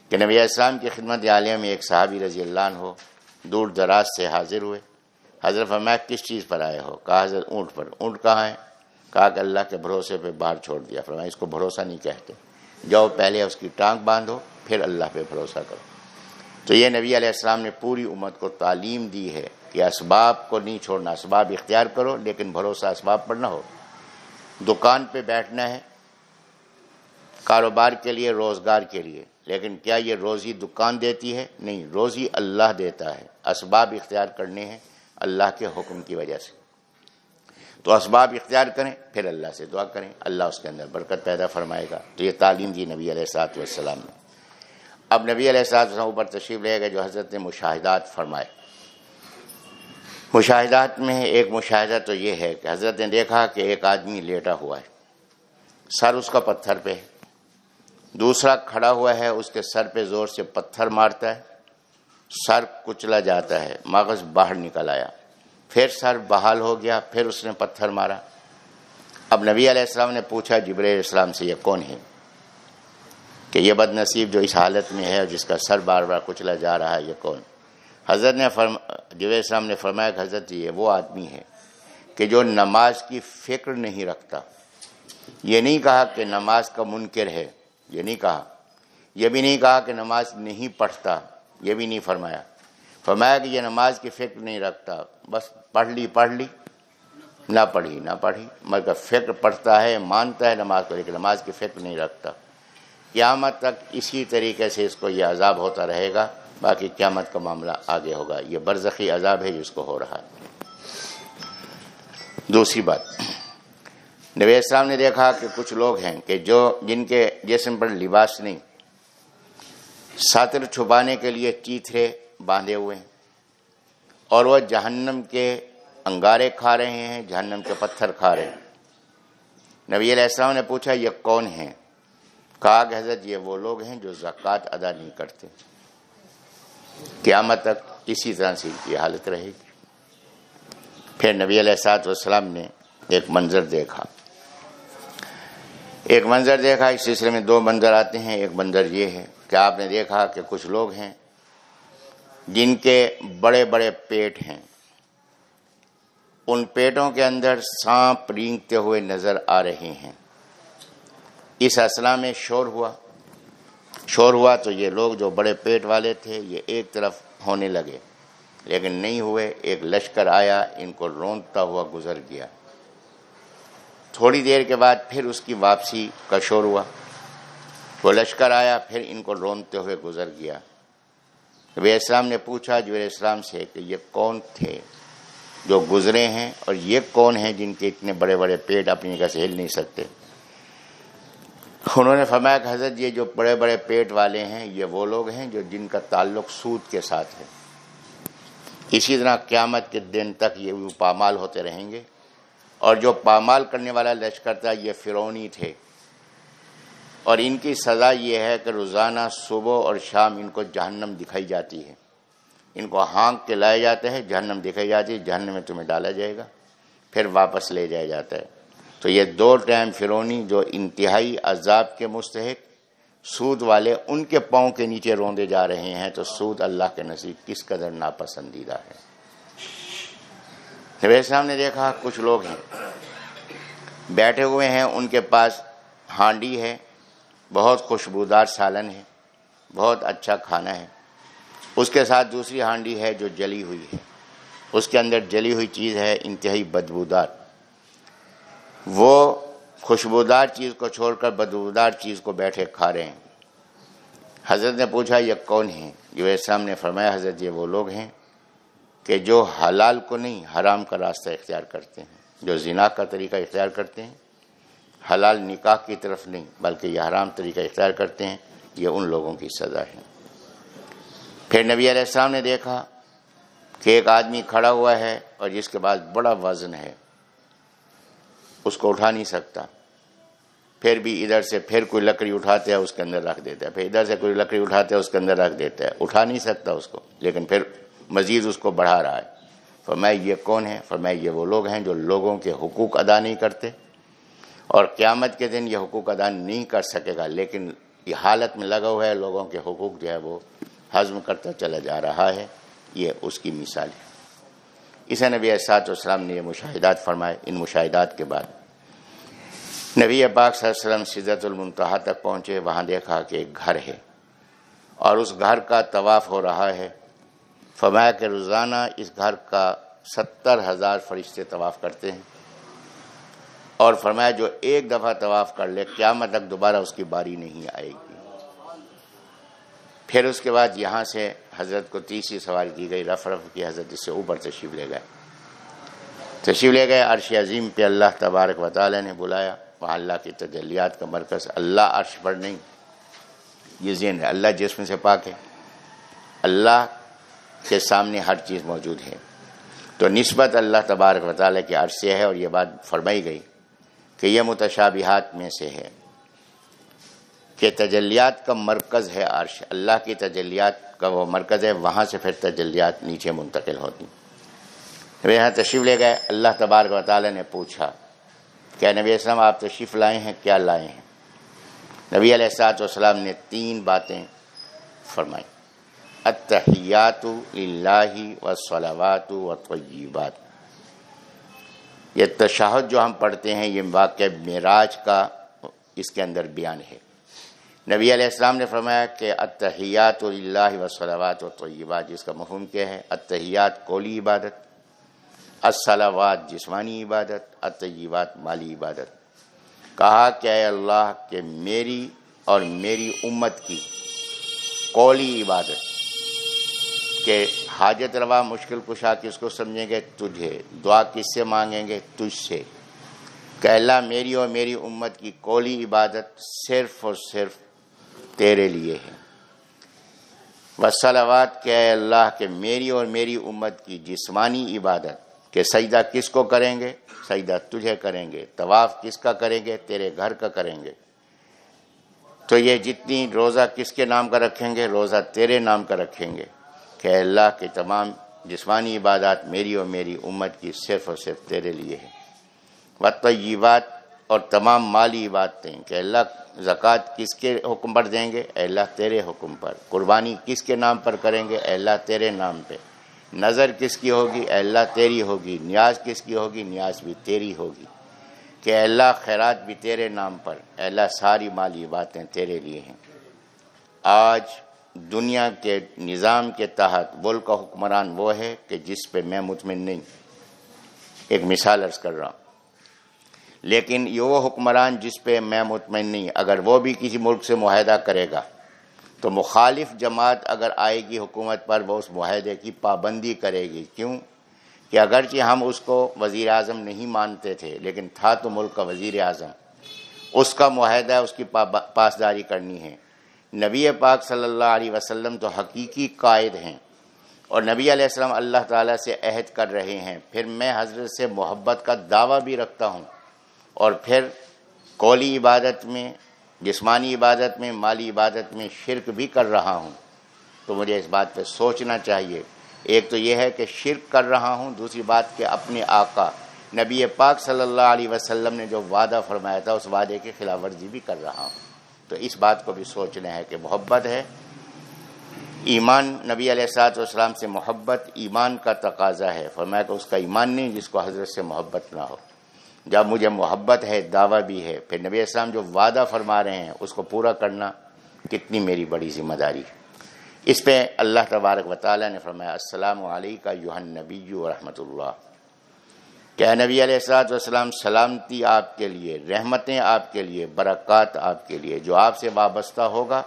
کہ نبی اسلام کی خدمت عالیہ میں ایک صحابی رضی اللہ عنہ ہو دور دراز سے حاضر ہوئے۔ حضرت فرمایا، کس چیز پر آئے ہو؟ کہا، حضرت، اونٹ پر۔ اونٹ کہاں ہے؟ کہا کہ اللہ کے بھروسے پہ باہر چھوڑ دیا۔ فرمایا، اس کو بھروسہ نہیں کہتے۔ جاؤ پہلے اس کی ٹانگ باندھو، پھر اللہ پہ بھروسہ کرو۔ تو یہ نبی علیہ السلام نے پوری امت کو تعلیم دی ہے کہ اسباب کو نہیں چھوڑنا، اسباب اختیار کرو، لیکن بھروسہ اسباب پر نہ ہو۔ دکان پہ بیٹھنا ہے، کاروبار کے لیے، روزگار کے لیے۔ لیکن کیا یہ روزی دکان دیتی ہے؟ نہیں، روزی اللہ دیتا ہے۔ اسباب اختیار کرنے ہیں اللہ کے حکم کی وجہ سے۔ تو اسباب اختیار کریں، پھر اللہ سے دعا کریں۔ اللہ اس کے اندر برکت پیدا فرمائے گا۔ تو یہ تعلیم دی نبی علیہ السلاط والسلام نے۔ اب نبی علیہ السلاط والسلام اوپر تشریف لے گا جو حضرت نے مشاہدات فرمائے۔ مشاہدات میں ایک مشاہدہ تو یہ ہے کہ حضرت نے دیکھا کہ ایک آدمی لیٹا ہوا ہے۔ سر اس کا پتھر پہ ہے۔ دوسرا کھڑا ہوا ہے، اس کے سر پہ زور سے پتھر مارتا ہے۔ سر کچلا جاتا ہے، مغز باہر نکل آیا۔ پھر سر بحال ہو گیا، پھر اس نے پتھر مارا۔ اب نبی علیہ السلام نے پوچھا جبر علیہ السلام سے یہ کون ہے؟ کہ یہ بد نصیب جو اس حالت میں ہے، جس کا سر بار بار کچلا جا رہا ہے، یہ کون؟ حضرت نے فرم جب السلام نے فرمایا کہ حضرت، یہ وہ آدمی ہے کہ جو نماز کی فکر نہیں رکھتا۔ یہ نہیں کہا کہ نماز کا منکر ہے۔ یہ نہیں کہا۔ یہ بھی نہیں کہا کہ نماز نہیں پڑھتا۔ یہ بھی نہیں فرمایا۔ فرمایا کہ یہ نماز کی فکر نہیں رکھتا۔ بس پڑھ لی پڑھ لی۔ نہ پڑھی نہ پڑھی۔ مگر فکر پڑھتا ہے، مانتا ہے نماز کو، لیکن نماز کی فکر نہیں رکھتا۔ قیامت تک اسی طریقے سے اس کو یہ عذاب ہوتا رہے گا۔ باقی قیامت کا معاملہ آگے ہوگا۔ یہ برزخی عذاب ہے جس کو ہو رہا ہے۔ دوسری بات۔ نبی السلام نے دیکھا کہ کچھ لوگ ہیں کہ جو جن کے جسم پر لباس نہیں، ساتر چھپانے کے لیے چیتھرے باندھے ہوئے ہیں، اور وہ جہنم کے انگارے کھا رہے ہیں، جہنم کے پتھر کھا رہے ہیں۔ نبی علیہ السلام نے پوچھا، یہ کون ہیں؟ کہا کہ حضرت، یہ وہ لوگ ہیں جو زکوٰۃ ادا نہیں کرتے۔ قیامت تک اسی طرح سے یہ حالت رہے گی۔ پھر نبی علیہ سات والسلام نے ایک منظر دیکھا۔ ایک منظر دیکھا، اس سلسلے میں دو منظر آتے ہیں۔ ایک منظر یہ ہے کہ آپ نے دیکھا کہ کچھ لوگ ہیں جن کے بڑے بڑے پیٹ ہیں۔ ان پیٹوں کے اندر سانپ رینگتے ہوئے نظر آ رہے ہیں۔ اس اسلح میں شور ہوا۔ شور ہوا تو یہ لوگ جو بڑے پیٹ والے تھے، یہ ایک طرف ہونے لگے، لیکن نہیں ہوئے۔ ایک لشکر آیا، ان کو رونتا ہوا گزر گیا۔ تھوڑی دیر کے بعد پھر اس کی واپسی کا شور ہوا۔ وہ لشکر آیا، پھر ان کو رونتے ہوئے گزر گیا۔ نبی اسلام نے پوچھا جو اسلام سے کہ یہ کون تھے جو گزرے ہیں اور یہ کون ہیں جن کے اتنے بڑے بڑے پیٹ اپنی جگہ سے ہل نہیں سکتے؟ انہوں نے فرمایا کہ حضرت، یہ جو بڑے بڑے پیٹ والے ہیں، یہ وہ لوگ ہیں جو جن کا تعلق سود کے ساتھ ہے۔ اسی طرح قیامت کے دن تک یہ پامال ہوتے رہیں گے۔ اور جو پامال کرنے والا لشکر تھا، یہ فرونی تھے۔ اور ان کی سزا یہ ہے کہ روزانہ صبح اور شام ان کو جہنم دکھائی جاتی ہے۔ ان کو ہانک کے لائے جاتے ہیں، جہنم دکھائی جاتی ہے، جہنم میں تمہیں ڈالا جائے گا، پھر واپس لے جایا جاتا ہے۔ تو یہ دو ٹائم فرونی جو انتہائی عذاب کے مستحق، سود والے ان کے پاؤں کے نیچے روندے جا رہے ہیں۔ تو سود اللہ کے نصیب کس قدر ناپسندیدہ ہے۔ نبی السلام نے دیکھا کچھ لوگ ہیں، بیٹھے ہوئے ہیں، ان کے پاس ہانڈی ہے، بہت خوشبودار سالن ہے، بہت اچھا کھانا ہے۔ اس کے ساتھ دوسری ہانڈی ہے جو جلی ہوئی ہے۔ اس کے اندر جلی ہوئی چیز ہے، انتہائی بدبودار۔ وہ خوشبودار چیز کو چھوڑ کر بدبودار چیز کو بیٹھے کھا رہے ہیں۔ حضرت نے پوچھا، یہ کون ہیں؟ جو اسلام نے فرمایا، حضرت یہ وہ لوگ ہیں۔ کہ جو حلال کو نہیں، حرام کا راستہ اختیار کرتے ہیں۔ جو زنا کا طریقہ اختیار کرتے ہیں، حلال نکاح کی طرف نہیں، بلکہ یہ حرام طریقہ اختیار کرتے ہیں، یہ ان لوگوں کی سزا ہے۔ پھر نبی علیہ السلام نے دیکھا کہ ایک آدمی کھڑا ہوا ہے اور جس کے بعد بڑا وزن ہے، اس کو اٹھا نہیں سکتا۔ پھر بھی ادھر سے پھر کوئی لکڑی اٹھاتے ہیں اس کے اندر رکھ دیتا ہے۔ پھر ادھر سے کوئی لکڑی اٹھاتے ہیں اس کے اندر رکھ دیتا ہے۔ اٹھا نہیں سکتا اس کو، لیکن پھر مزید اس کو بڑھا رہا ہے۔ فرمایا، یہ کون ہے فرمایا، یہ وہ لوگ ہیں جو لوگوں کے حقوق ادا نہیں کرتے اور قیامت کے دن یہ حقوق ادا نہیں کر سکے گا، لیکن یہ حالت میں لگا ہوا ہے، لوگوں کے حقوق جو ہے وہ ہضم کرتا چلا جا رہا ہے۔ یہ اس کی مثال ہے۔ اسے نبی اسات والسلام نے یہ مشاہدات فرمائے۔ ان مشاہدات کے بعد نبی پاک صلی اللہ علیہ وسلم سدت المنتہا تک پہنچے۔ وہاں دیکھا کہ ایک گھر ہے اور اس گھر کا طواف ہو رہا ہے۔ فرمایا کہ روزانہ اس گھر کا ستر ہزار فرشتے طواف کرتے ہیں اور فرمایا جو ایک دفعہ طواف کر لے، قیامت تک دوبارہ اس کی باری نہیں آئے گی۔ پھر اس کے بعد یہاں سے حضرت کو تیسری سواری کی گئی رف رف کی، حضرت اس سے اوپر تشریف لے گئے۔ تشریف لے گئے، عرش عظیم پہ اللہ تبارک و تعالی نے بلایا۔ وہاں اللہ کی تجلیات کا مرکز، اللہ عرش پر نہیں، یہ ذہن ہے، اللہ جسم سے پاک ہے۔ اللہ کے سامنے ہر چیز موجود ہے۔ تو نسبت اللہ تبارک و تعالیٰ کے عرش سے ہے اور یہ بات فرمائی گئی کہ یہ متشابہات میں سے ہے کہ تجلیات کا مرکز ہے عرش۔ اللہ کی تجلیات کا وہ مرکز ہے، وہاں سے پھر تجلیات نیچے منتقل ہوتی۔ یہاں تشریف لے گئے، اللہ تبارک و تعالیٰ نے پوچھا، کیا نبی اسلام آپ تشریف لائے ہیں؟ کیا لائے ہیں؟ نبی علیہ السلاط والسلام نے تین باتیں فرمائی اتحیات اللہ و صلوات و طیبات یہ تشاہد جو ہم پڑھتے ہیں، یہ واقع معراج کا اس کے اندر بیان ہے۔ نبی علیہ السلام نے فرمایا کہ اتحیات اللہ و صلوات و طیبات جس کا مفہوم کیا ہے اتحیات کولی عبادت الصلاوات جسمانی عبادت اطیبات مالی عبادت۔ کہا کہ اے اللہ، کہ میری اور میری امت کی قولی عبادت۔ کہ حاجت روا مشکل کشا کس کو سمجھیں گے؟ تجھے۔ دعا کس سے مانگیں گے؟ تجھ سے۔ کہ اللہ میری اور میری امت کی قولی عبادت صرف اور صرف تیرے لیے ہے۔ وسلوات کہ اے اللہ کہ میری اور میری امت کی جسمانی عبادت کہ سجدہ کس کو کریں گے؟ سجدہ تجھے کریں گے۔ طواف کس کا کریں گے؟ تیرے گھر کا کریں گے۔ تو یہ جتنی روزہ کس کے نام کا رکھیں گے؟ روزہ تیرے نام کا رکھیں گے۔ کہ اللہ کے تمام جسمانی عبادات میری اور میری امت کی صرف اور صرف تیرے لیے ہے بطیبات اور تمام مالی عبادتیں کہ اللہ زکوٰۃ کس کے حکم پر دیں گے؟ اے اللہ تیرے حکم پر۔ قربانی کس کے نام پر کریں گے؟ اے اللہ تیرے نام پہ۔ نظر کس کی ہوگی؟ اے اللہ تیری ہوگی۔ نیاز کس کی ہوگی؟ نیاز بھی تیری ہوگی۔ کہ اے اللہ خیرات بھی تیرے نام پر۔ اے اللہ ساری مالی باتیں تیرے لیے ہیں۔ آج دنیا کے نظام کے تحت ملک کا حکمران وہ ہے کہ جس پہ میں مطمئن نہیں۔ ایک مثال عرض کر رہا ہوں۔ لیکن یہ وہ حکمران جس پہ میں مطمئن نہیں، اگر وہ بھی کسی ملک سے معاہدہ کرے گا، تو مخالف جماعت اگر آئے گی حکومت پر، وہ اس معاہدے کی پابندی کرے گی۔ کیوں؟ کہ اگرچہ ہم اس کو وزیر اعظم نہیں مانتے تھے، لیکن تھا تو ملک کا وزیر اعظم اس کا معاہدہ، اس کی پاسداری کرنی ہے۔ نبی پاک صلی اللہ علیہ وسلم تو حقیقی قائد ہیں اور نبی علیہ السلام اللہ تعالیٰ سے عہد کر رہے ہیں۔ پھر میں حضرت سے محبت کا دعویٰ بھی رکھتا ہوں۔ اور پھر قولی عبادت میں، جسمانی عبادت میں، مالی عبادت میں شرک بھی کر رہا ہوں۔ تو مجھے اس بات پہ سوچنا چاہیے۔ ایک تو یہ ہے کہ شرک کر رہا ہوں، دوسری بات کہ اپنے آقا، نبی پاک صلی اللہ علیہ وسلم نے جو وعدہ فرمایا تھا، اس وعدے کی خلاف ورزی بھی کر رہا ہوں۔ تو اس بات کو بھی سوچنا ہے کہ محبت ہے۔ ایمان، نبی علیہ السلاط والسلام سے محبت ایمان کا تقاضا ہے۔ فرمایا کہ اس کا ایمان نہیں جس کو حضرت سے محبت نہ ہو۔ جب مجھے محبت ہے، دعویٰ بھی ہے، پھر نبی السلام جو وعدہ فرما رہے ہیں، اس کو پورا کرنا کتنی میری بڑی ذمہ داری اس پہ اللہ تبارک و تعالیٰ نے فرمایا، السلام علیکہ کا یوہن نبی و رحمۃ اللہ۔ کیا نبی علیہ السلاط والسلام، سلامتی آپ کے لیے، رحمتیں آپ کے لیے، برکات آپ کے لیے، جو آپ سے وابستہ ہوگا،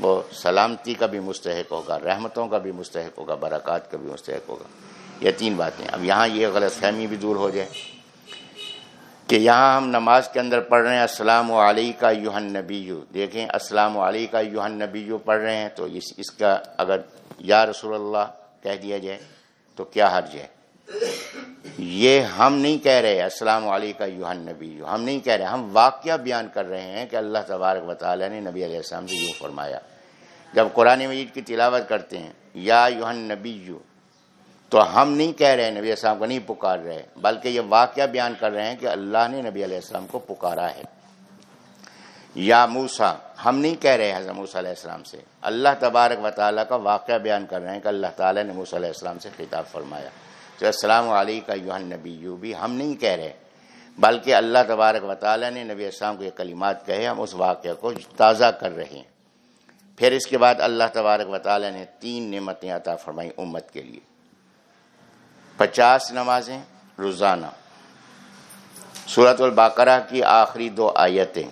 وہ سلامتی کا بھی مستحق ہوگا، رحمتوں کا بھی مستحق ہوگا، برکات کا بھی مستحق ہوگا۔ یہ تین باتیں۔ اب یہاں یہ غلط فہمی بھی دور ہو جائے کہ یہاں ہم نماز کے اندر پڑھ رہے ہیں، السلام علیہ کا یوہن نبیو دیکھیں، السلام علیہ کا یوہن نبیو پڑھ رہے ہیں، تو اس اس کا اگر یا رسول اللہ کہہ دیا جائے تو کیا حرج ہے؟ یہ ہم نہیں کہہ رہے، السلام علیہ کا یوہن نبیو ہم نہیں کہہ رہے، ہم واقعہ بیان کر رہے ہیں کہ اللہ تبارک و تعالیٰ نے نبی علیہ السلام سے یوں فرمایا۔ جب قرآن مجید کی تلاوت کرتے ہیں، یا یوہن نبیو تو ہم نہیں کہہ رہے، نبی السلام کو نہیں پکار رہے، بلکہ یہ واقعہ بیان کر رہے ہیں کہ اللہ نے نبی علیہ السلام کو پکارا ہے۔ یا موسا ہم نہیں کہہ رہے حضرت موسیٰ علیہ السلام سے۔ اللہ تبارک و تعالیٰ کا واقعہ بیان کر رہے ہیں کہ اللہ تعالیٰ نے موسیٰ علیہ السلام سے خطاب فرمایا۔ تو السلام علیہ کا یوہن نبی یو بھی ہم نہیں کہہ رہے، بلکہ اللہ تبارک و تعالیٰ نے نبی السلام کو یہ کلمات کہے، ہم اس واقعہ کو تازہ کر رہے ہیں۔ پھر اس کے بعد اللہ تبارک و تعالیٰ نے تین نعمتیں عطا فرمائی امت کے لیے۔ پچاس نمازیں، روزانہ۔ صورت الباقرہ کی آخری دو آیتیں۔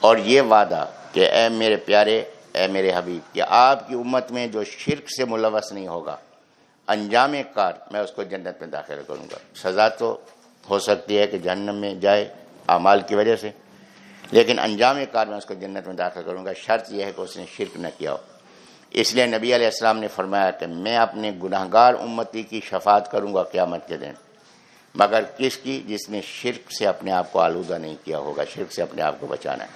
اور یہ وعدہ کہ اے میرے پیارے، اے میرے حبیب، کہ آپ کی امت میں جو شرک سے ملوث نہیں ہوگا انجام کار، میں اس کو جنت میں داخل کروں گا۔ سزا تو ہو سکتی ہے کہ جہنم میں جائے اعمال کی وجہ سے، لیکن انجام کار میں اس کو جنت میں داخل کروں گا۔ شرط یہ ہے کہ اس نے شرک نہ کیا ہو۔ اس لیے نبی علیہ السلام نے فرمایا کہ میں اپنے گناہ گار امتی کی شفاعت کروں گا قیامت کے دن۔ مگر کس کی؟ جس نے شرک سے اپنے آپ کو آلودہ نہیں کیا ہوگا، شرک سے اپنے آپ کو بچانا ہے۔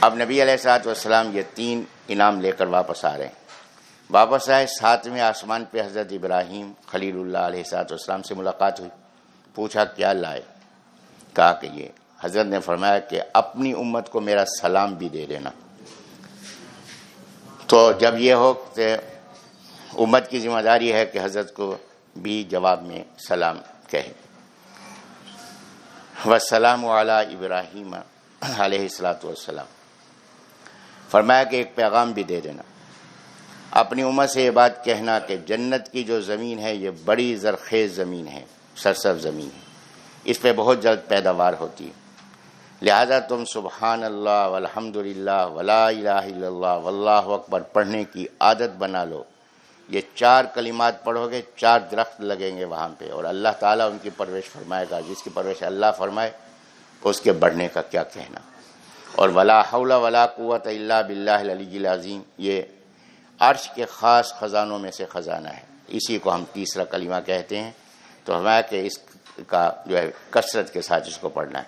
اب نبی علیہ السلاط والسلام یہ تین انعام لے کر واپس آ رہے ہیں۔ واپس آئے ساتویں آسمان پہ حضرت ابراہیم خلیل اللہ علیہ سات والسلام سے ملاقات ہوئی۔ پوچھا، کیا لائے؟ کہا کہ یہ، حضرت نے فرمایا کہ اپنی امت کو میرا سلام بھی دے دینا۔ تو جب یہ ہو کہ امت کی ذمہ داری ہے کہ حضرت کو بھی جواب میں سلام کہے۔ وسلام والا ابراہیم علیہ السلاۃ والسلام۔ فرمایا کہ ایک پیغام بھی دے دینا۔ اپنی امت سے یہ بات کہنا کہ جنت کی جو زمین ہے، یہ بڑی زرخیز زمین ہے سرسب زمین ہے۔ اس پہ بہت جلد پیداوار ہوتی ہے۔ لہذا تم سبحان اللہ والحمد للہ ولا الہ الا اللہ واللہ اکبر پڑھنے کی عادت بنا لو۔ یہ چار کلمات پڑھو گے، چار درخت لگیں گے وہاں پہ اور اللہ تعالیٰ ان کی پرورش فرمائے گا۔ جس کی پرورش اللہ فرمائے، اس کے بڑھنے کا کیا کہنا۔ اور ولا حول ولا قوت اللہ بلّہ علی العظیم، یہ عرش کے خاص خزانوں میں سے خزانہ ہے۔ اسی کو ہم تیسرا کلمہ کہتے ہیں۔ تو ہمیں کہ اس کا جو ہے کثرت کے ساتھ اس کو پڑھنا ہے۔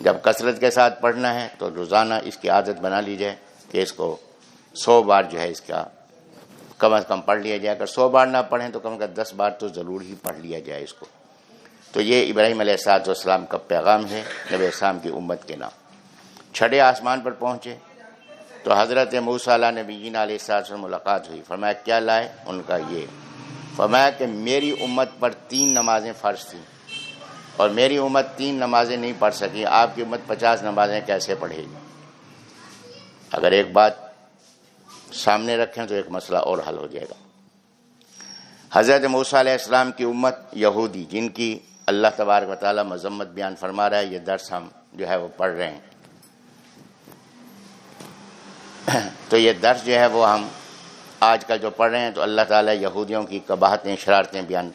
جب کثرت کے ساتھ پڑھنا ہے تو روزانہ اس کی عادت بنا لی جائے کہ اس کو سو بار جو ہے اس کا کم از کم پڑھ لیا جائے۔ اگر سو بار نہ پڑھیں تو کم از کم دس بار تو ضرور ہی پڑھ لیا جائے اس کو۔ تو یہ ابراہیم علیہ السلاط والسلام کا پیغام ہے۔ نبی السلام کی امت کے نام۔ چھٹے آسمان پر پہنچے۔ تو حضرت موسیٰ نبی جین علیہ السلاط سے ملاقات ہوئی۔ فرمایا، کیا لائے؟ ان کا یہ۔ فرمایا کہ میری امت پر تین نمازیں فرض تھیں اور میری امت تین نمازیں نہیں پڑھ سکی۔ آپ کی امت پچاس نمازیں کیسے پڑھے گی؟ اگر ایک بات سامنے رکھیں تو ایک مسئلہ اور حل ہو جائے گا۔ حضرت موسیٰ علیہ السلام کی امت یہودی، جن کی اللہ تبارک و تعالیٰ مذمت بیان فرما رہا ہے، یہ درس ہم جو ہے وہ پڑھ رہے ہیں۔ تو یہ درس جو ہے وہ ہم آج کل جو پڑھ رہے ہیں تو اللہ تعالیٰ یہودیوں کی قباہتیں شرارتیں بیان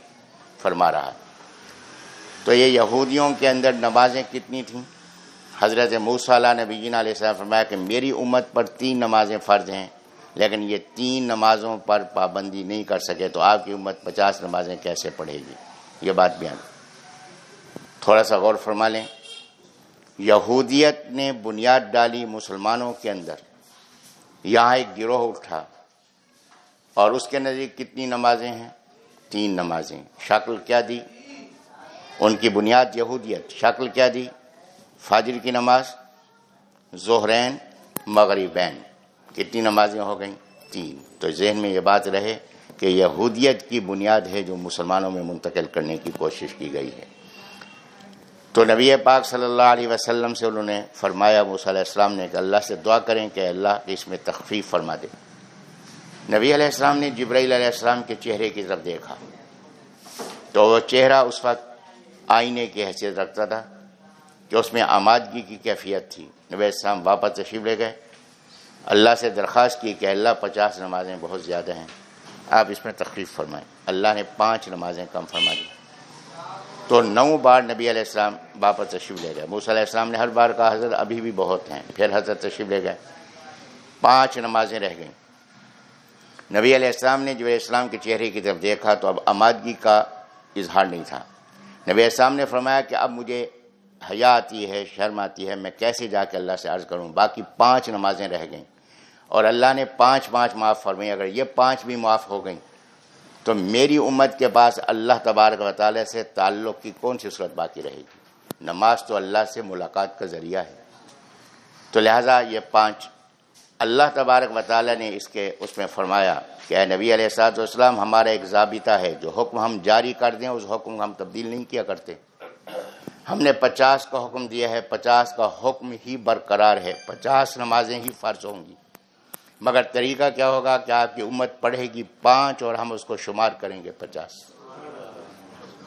فرما رہا ہے۔ تو یہ یہودیوں کے اندر نمازیں کتنی تھیں؟ حضرت موسیٰ نبی علیہ السلام فرمایا کہ میری امت پر تین نمازیں فرض ہیں، لیکن یہ تین نمازوں پر پابندی نہیں کر سکے تو آپ کی امت پچاس نمازیں کیسے پڑھے گی؟ یہ بات بیان۔ تھوڑا سا غور فرما لیں۔ یہودیت نے بنیاد ڈالی مسلمانوں کے اندر۔ یہاں ایک گروہ اٹھا اور اس کے نزدیک کتنی نمازیں ہیں؟ تین نمازیں۔ شکل کیا دی؟ ان کی بنیاد یہودیت۔ شکل کیا دی؟ فاجر کی نماز، زہرین، مغربین۔ کتنی نمازیں ہو گئیں؟ تین۔ تو ذہن میں یہ بات رہے کہ یہودیت کی بنیاد ہے جو مسلمانوں میں منتقل کرنے کی کوشش کی گئی ہے۔ تو نبی پاک صلی اللہ علیہ وسلم سے انہوں نے فرمایا، موسیٰ علیہ السلام نے کہ اللہ سے دعا کریں کہ اللہ اس میں تخفیف فرما دے۔ نبی علیہ السلام نے جبرائیل علیہ السلام کے چہرے کی طرف دیکھا۔ تو وہ چہرہ اس وقت آئینے کی حیثیت رکھتا تھا کہ اس میں آمادگی کی کیفیت تھی۔ نبی السلام واپس تشریف لے گئے۔ اللہ سے درخواست کی کہ اللہ پچاس نمازیں بہت زیادہ ہیں۔ آپ اس میں تخفیف فرمائیں۔ اللہ نے پانچ نمازیں کم فرما دی۔ تو نو بار نبی علیہ السلام واپس تشریف لے گئے۔ موسیٰ علیہ السلام نے ہر بار کہا، حضرت، ابھی بھی بہت ہیں۔ پھر حضرت تشریف لے گئے۔ پانچ نمازیں رہ گئیں۔ نبی علیہ السلام نے جو اسلام کے چہرے کی طرف دیکھا تو اب آمادگی کا اظہار نہیں تھا۔ نبی علیہ السلام نے فرمایا کہ اب مجھے حیا آتی ہے، شرم آتی ہے، میں کیسے جا کے اللہ سے عرض کروں؟ باقی پانچ نمازیں رہ گئیں۔ اور اللہ نے پانچ پانچ معاف فرمائی اگر یہ پانچ بھی معاف ہو گئیں تو میری امت کے پاس اللہ تبارک و تعالیٰ سے تعلق کی کون سی صورت باقی رہے گی؟ نماز تو اللہ سے ملاقات کا ذریعہ ہے۔ تو لہٰذا یہ پانچ، اللہ تبارک و تعالیٰ نے اس کے، اس میں فرمایا کہ اے نبی علیہ السلاط والسلام، ہمارا ایک ضابطہ ہے، جو حکم ہم جاری کر دیں، اس حکم کو ہم تبدیل نہیں کیا کرتے۔ ہم نے پچاس کا حکم دیا ہے، پچاس کا حکم ہی برقرار ہے، پچاس نمازیں ہی فرض ہوں گی۔ مگر طریقہ کیا ہوگا کہ آپ کی امت پڑھے گی پانچ اور ہم اس کو شمار کریں گے پچاس۔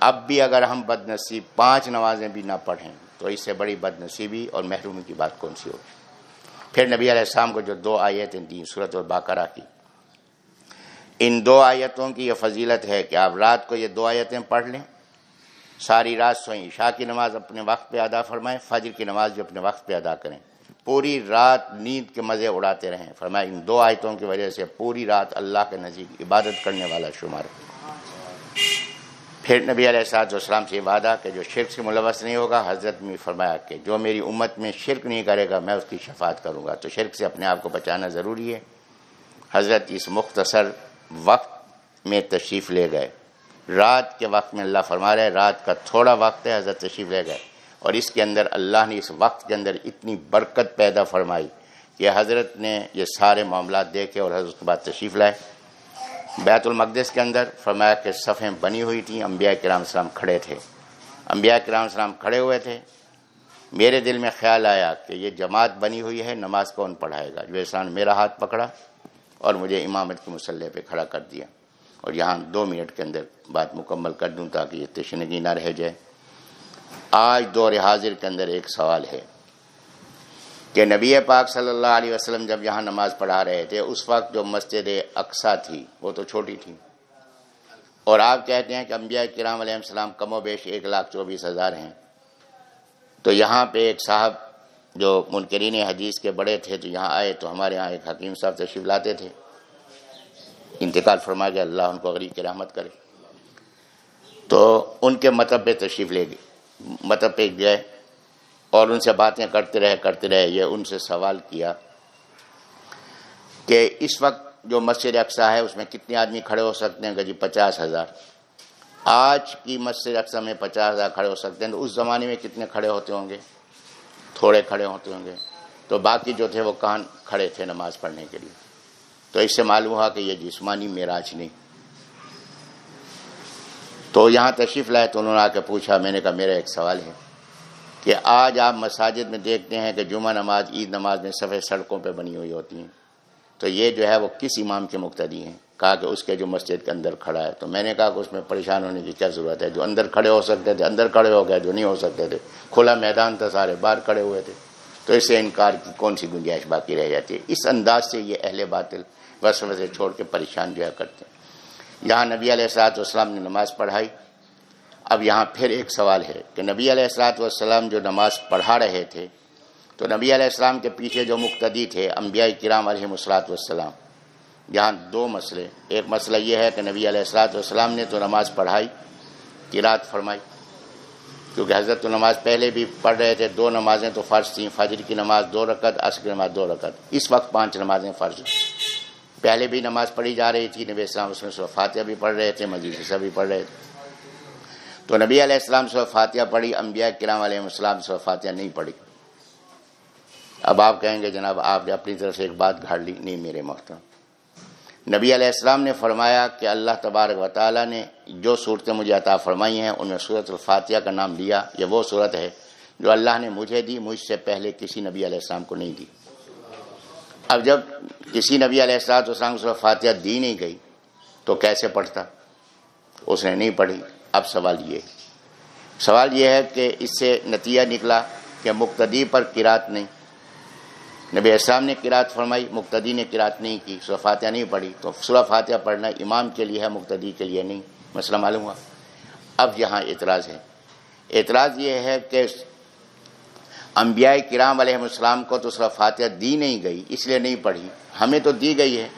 اب بھی اگر ہم بد نصیب پانچ نمازیں بھی نہ پڑھیں تو اس سے بڑی بد نصیبی اور محرومی کی بات کون سی ہوگی؟ پھر نبی علیہ السلام کو جو دو آیتیں دیں صورت اور باقرہ کی۔ ان دو آیتوں کی یہ فضیلت ہے کہ آپ رات کو یہ دو آیتیں پڑھ لیں، ساری رات سوئیں عشاء کی نماز اپنے وقت پہ ادا فرمائیں، فجر کی نماز بھی اپنے وقت پہ ادا کریں۔ پوری رات نیند کے مزے اڑاتے رہیں۔ فرمائیں ان دو آیتوں کی وجہ سے پوری رات اللہ کے نزدیک عبادت کرنے والا شمار پھر نبی علیہ صاحب والسلام سے وعدہ کہ جو شرک سے ملوث نہیں ہوگا، حضرت میں فرمایا کہ جو میری امت میں شرک نہیں کرے گا، میں اس کی شفاعت کروں گا۔ تو شرک سے اپنے آپ کو بچانا ضروری ہے۔ حضرت اس مختصر وقت میں تشریف لے گئے۔ رات کے وقت میں اللہ فرما رہے رات کا تھوڑا وقت ہے، حضرت تشریف لے گئے۔ اور اس کے اندر اللہ نے اس وقت کے اندر اتنی برکت پیدا فرمائی کہ حضرت نے یہ سارے معاملات دیکھے اور حضرت کے بعد تشریف لائے۔ بیت المقدس کے اندر فرمایا کہ صفیں بنی ہوئی تھیں، انبیاء کرام السلام کھڑے تھے۔ انبیاء کرام السلام کھڑے ہوئے تھے۔ میرے دل میں خیال آیا کہ یہ جماعت بنی ہوئی ہے، نماز کون پڑھائے گا؟ جو احسان میرا ہاتھ پکڑا اور مجھے امامت کے مسلح پہ کھڑا کر دیا۔ اور یہاں دو منٹ کے اندر بات مکمل کر دوں تاکہ یہ تشنگی نہ رہ جائے۔ آج دور حاضر کے اندر ایک سوال ہے کہ نبی پاک صلی اللہ علیہ وسلم جب یہاں نماز پڑھا رہے تھے، اس وقت جو مسجد اقسا تھی، وہ تو چھوٹی تھی۔ اور آپ کہتے ہیں کہ انبیاء کرام علیہ السلام کم و بیش ایک لاکھ چوبیس ہزار ہیں۔ تو یہاں پہ ایک صاحب جو منکرین حدیث کے بڑے تھے تو یہاں آئے تو ہمارے یہاں ایک حکیم صاحب تشریف لاتے تھے۔ انتقال فرما گیا، اللہ ان کو غریب کی رحمت کرے۔ تو ان کے مطلب پہ تشریف لے گئے۔ مطلب پہ گئے اور ان سے باتیں کرتے رہے کرتے رہے، یہ ان سے سوال کیا کہ اس وقت جو مسجد اقسا ہے، اس میں کتنے آدمی کھڑے ہو سکتے ہیں؟ کہ جی پچاس ہزار۔ آج کی مسجد اقسا میں پچاس ہزار کھڑے ہو سکتے ہیں، تو اس زمانے میں کتنے کھڑے ہوتے ہوں گے؟ تھوڑے کھڑے ہوتے ہوں گے۔ تو باقی جو تھے، وہ کہاں کھڑے تھے نماز پڑھنے کے لیے؟ تو اس سے معلوم ہوا کہ یہ جسمانی معراج نہیں۔ تو یہاں تشریف لائے تو انہوں نے آ کے پوچھا، میں نے کہا، میرا ایک سوال ہے کہ آج آپ مساجد میں دیکھتے ہیں کہ جمعہ نماز، عید نماز میں سفید سڑکوں پہ بنی ہوئی ہوتی ہیں۔ تو یہ جو ہے وہ کس امام کے مقتدی ہیں؟ کہا کہ اس کے جو مسجد کے اندر کھڑا ہے۔ تو میں نے کہا کہ اس میں پریشان ہونے کی کیا ضرورت ہے؟ جو اندر کھڑے ہو سکتے تھے، اندر کھڑے ہو گئے جو نہیں ہو سکتے تھے۔ کھلا میدان تھا سارے، باہر کھڑے ہوئے تھے۔ تو اس سے انکار کی کون سی گنجائش باقی رہ جاتی ہے؟ اس انداز سے یہ اہل باطل بس وسے چھوڑ کے پریشان جو ہے کرتے ہیں۔ یہاں نبی علیہ السلاط والسلام نے نماز پڑھائی۔ اب یہاں پھر ایک سوال ہے کہ نبی علیہ السلاط والسلام جو نماز پڑھا رہے تھے، تو نبی علیہ السلام کے پیچھے جو مقتدی تھے، انبیاء کرام علیہ السلاط والسلام، یہاں دو مسئلے۔ ایک مسئلہ یہ ہے کہ نبی علیہ السلاط والسلام نے تو نماز پڑھائی قرات فرمائی، کیونکہ حضرت تو نماز پہلے بھی پڑھ رہے تھے، دو نمازیں تو فرض تھیں، فجر کی نماز دو رکعت، عصر کی نماز دو رکعت۔ اس وقت پانچ نمازیں فرض پہلے بھی نماز پڑھی جا رہی تھی، نبی السلام اس میں فاتحہ بھی پڑھ رہے تھے مزید بھی پڑھ رہے تھے۔ تو نبی علیہ السلام سے فاتحہ پڑھی، انبیاء کرام علیہ السلام سے فاتحہ نہیں پڑھی۔ اب آپ کہیں گے، جناب، آپ نے اپنی طرف سے ایک بات گھاڑ لی، نہیں میرے محترم۔ نبی علیہ السلام نے فرمایا کہ اللہ تبارک و تعالیٰ نے جو صورتیں مجھے عطا فرمائی ہیں ان میں صورت الفاتحہ کا نام لیا، یہ وہ صورت ہے جو اللہ نے مجھے دی، مجھ سے پہلے کسی نبی علیہ السلام کو نہیں دی۔ اب جب کسی نبی علیہ السلام السلام سے فاتحہ دی نہیں گئی، تو کیسے پڑھتا؟ اس نے نہیں پڑھی۔ اب سوال یہ سوال یہ ہے کہ اس سے نتیجہ نکلا کہ مقتدی پر قرات نہیں۔ نبی اسلام نے قرات فرمائی، مقتدی نے قرات نہیں کی سورہ فاتحہ نہیں پڑھی۔ تو سورہ فاتحہ پڑھنا امام کے لیے ہے، مقتدی کے لیے نہیں۔ مسئلہ معلوم ہوا۔ اب یہاں اعتراض ہے۔ اعتراض یہ ہے کہ انبیاء کرام علیہ السلام کو تو سورہ فاتحہ دی نہیں گئی، اس لیے نہیں پڑھی۔ ہمیں تو دی گئی ہے۔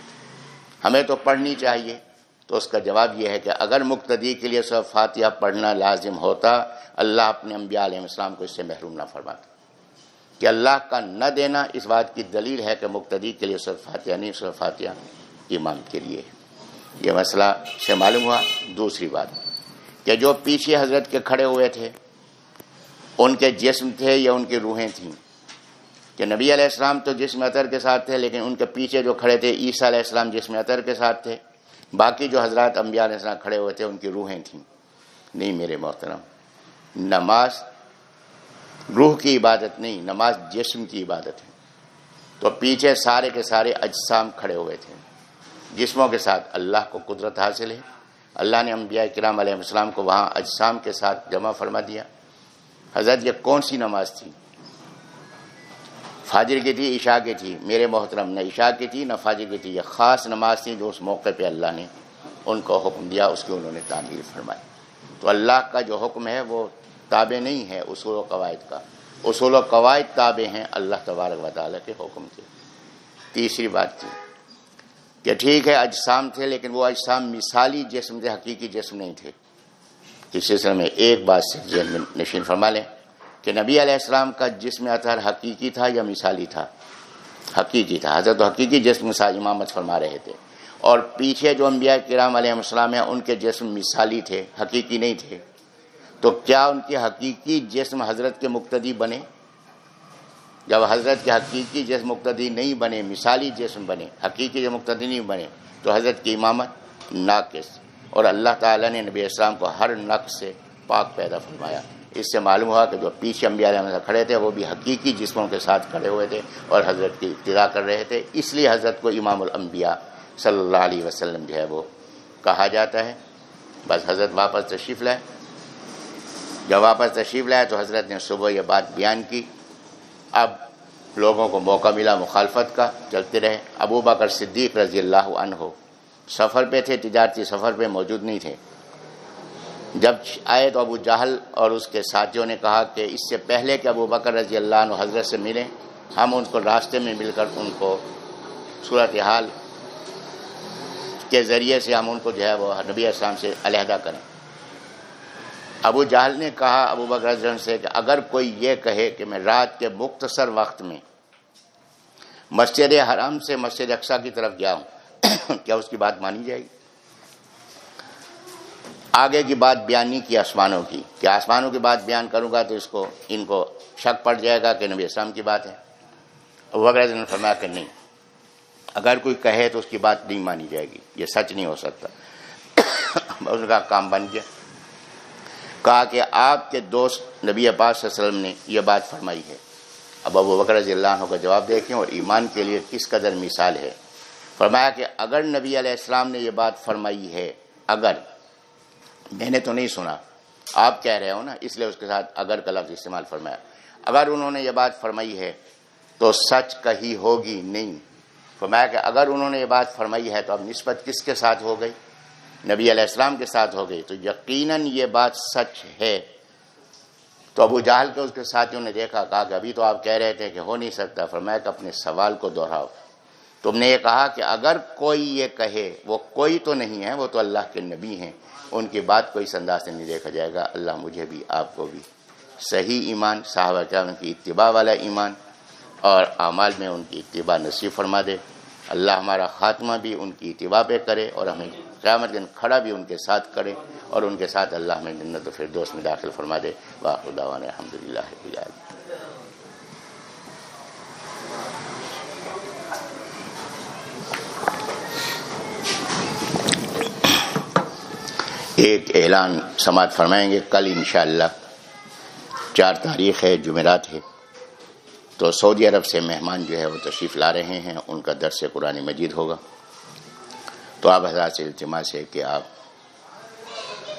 ہمیں تو پڑھنی چاہیے۔ تو اس کا جواب یہ ہے کہ اگر مقتدی کے لیے سورہ فاتحہ پڑھنا لازم ہوتا، اللہ اپنے انبیاء علیہ السلام کو اس سے محروم نہ فرماتا۔ کہ اللہ کا نہ دینا اس بات کی دلیل ہے کہ مقتدی کے لیے سورہ فاتحہ نہیں سورہ فاتحہ امام کے لیے۔ یہ مسئلہ سے معلوم ہوا۔ دوسری بات، کہ جو پیچھے حضرت کے کھڑے ہوئے تھے ان کے جسم تھے یا ان کی روحیں تھیں۔ کہ نبی علیہ السلام تو جسم اطر کے ساتھ تھے، لیکن ان کے پیچھے جو کھڑے تھے، عیسیٰ علیہ السلام جسم اطر کے ساتھ تھے۔ باقی جو حضرات انبیاء علیہ السلام کھڑے ہوئے تھے، ان کی روحیں تھیں۔ نہیں میرے محترم، نماز روح کی عبادت نہیں، نماز جسم کی عبادت ہے۔ تو پیچھے سارے کے سارے اجسام کھڑے ہوئے تھے۔ جسموں کے ساتھ اللہ کو قدرت حاصل ہے۔ اللہ نے انبیاء کرام علیہ السلام کو وہاں اجسام کے ساتھ جمع فرما دیا۔ حضرت یہ کون سی نماز تھی؟ فاجر کی تھی، عشاء کی تھی، میرے محترم، نہ عشاء کی تھی، نہ فاجر کی تھی، یہ خاص نماز تھی جو اس موقع پہ اللہ نے ان کو حکم دیا، اس کی انہوں نے تعمیر فرمائی۔ تو اللہ کا جو حکم ہے وہ تابع نہیں ہے اصول و قواعد کا۔ اصول و قواعد تابع ہیں، اللہ تبارک و تعالیٰ کے حکم کے۔ تیسری بات تھی کہ ٹھیک ہے، اجسام تھے، لیکن وہ اجسام مثالی جسم تھے، حقیقی جسم نہیں تھے۔ اس سلسلے میں ایک بات سے ذہن میں نشین فرما لیں کہ نبی علیہ السلام کا جسم اطہر حقیقی تھا یا مثالی تھا؟ حقیقی تھا، حضرت حقیقی جسم امامت فرما رہے تھے۔ اور پیچھے جو انبیاء کرام علیہ السلام ہیں، ان کے جسم مثالی تھے، حقیقی نہیں تھے۔ تو کیا ان کے حقیقی جسم حضرت کے مقتدی بنے؟ جب حضرت کے حقیقی جسم مقتدی نہیں بنے، مثالی جسم بنے، حقیقی جو مقتدی نہیں بنے، تو حضرت کی امامت ناقص۔ اور اللہ تعالیٰ نے نبی اسلام کو ہر نقص سے پاک پیدا فرمایا۔ اس سے معلوم ہوا کہ جو پیچھے انبیاء علیہ کھڑے تھے، وہ بھی حقیقی جسموں کے ساتھ کھڑے ہوئے تھے اور حضرت کی ابتدا کر رہے تھے۔ اس لیے حضرت کو امام الانبیاء صلی اللہ علیہ وسلم جو ہے وہ کہا جاتا ہے۔ بس حضرت واپس تشریف لائے۔ جب واپس تشریف لائے تو حضرت نے صبح یہ بات بیان کی۔ اب لوگوں کو موقع ملا مخالفت کا، چلتے رہے۔ ابو بکر صدیق رضی اللہ عنہ ہو سفر پہ تھے، تجارتی سفر پہ موجود نہیں تھے۔ جب آئے تو ابو جہل اور اس کے ساتھیوں نے کہا کہ اس سے پہلے کہ ابو بکر رضی اللہ عنہ حضرت سے ملیں، ہم ان کو راستے میں مل کر ان کو صورت حال کے ذریعے سے ہم ان کو جو ہے وہ نبی اسلام سے علیحدہ کریں۔ ابو جہل نے کہا، ابو بکر رضی سے کہ اگر کوئی یہ کہے کہ میں رات کے مختصر وقت میں مسجد حرام سے مسجد اقسا کی طرف گیا ہوں <coughs> کیا اس کی بات مانی جائے گی؟ آگے کی بات بیان نہیں کی آسمانوں کی۔ کہ آسمانوں کی بات بیان کروں گا تو اس کو، ان کو شک پڑ جائے گا کہ نبی اسلام کی بات ہے۔ وغیرہ نے فرمایا کہ نہیں۔ اگر کوئی کہے تو اس کی بات نہیں مانی جائے گی۔ یہ سچ نہیں ہو سکتا۔ <coughs> اس کا کام بن گیا۔ کہا کہ آپ کے دوست نبی عباس وسلم نے یہ بات فرمائی ہے۔ اب ابو بکر رضی اللہ عنہ کا جواب دیکھیں اور ایمان کے لیے کس قدر مثال ہے۔ فرمایا کہ اگر نبی علیہ السلام نے یہ بات فرمائی ہے، اگر، میں نے تو نہیں سنا۔ آپ کہہ رہے ہو نا، اس لیے اس کے ساتھ اگر کا لفظ استعمال فرمایا۔ اگر انہوں نے یہ بات فرمائی ہے تو سچ کہی ہوگی نہیں۔ فرمایا کہ اگر انہوں نے یہ بات فرمائی ہے تو اب نسبت کس کے ساتھ ہو گئی؟ نبی علیہ السلام کے ساتھ ہو گئی۔ تو یقیناً یہ بات سچ ہے۔ تو ابو جہل کے اس کے ساتھیوں نے دیکھا، کہا کہ ابھی تو آپ کہہ رہے تھے کہ ہو نہیں سکتا۔ فرمایا کہ اپنے سوال کو دہراؤ۔ تم نے یہ کہا کہ اگر کوئی یہ کہے، وہ کوئی تو نہیں ہے، وہ تو اللہ کے نبی ہیں، ان کی بات کو اس انداز سے نہیں دیکھا جائے گا۔ اللہ مجھے بھی، آپ کو بھی۔ صحیح ایمان، صحابہ کرام کی اتباع والا ایمان، اور اعمال میں ان کی اتباع نصیب فرما دے۔ اللہ ہمارا خاتمہ بھی ان کی اتباع پہ کرے اور ہمیں قیامت دن کھڑا بھی ان کے ساتھ کرے اور ان کے ساتھ اللہ ہمیں جنت و فردوس میں داخل فرما دے۔ واقع دعوان الحمد للہ ایک اعلان سماعت فرمائیں گے، کل انشاءاللہ چار تاریخ ہے، جمعرات ہے۔ تو سعودی عرب سے مہمان جو ہے وہ تشریف لا رہے ہیں، ان کا درس قرآن مجید ہوگا۔ تو آپ حضرات سے التماس ہے کہ آپ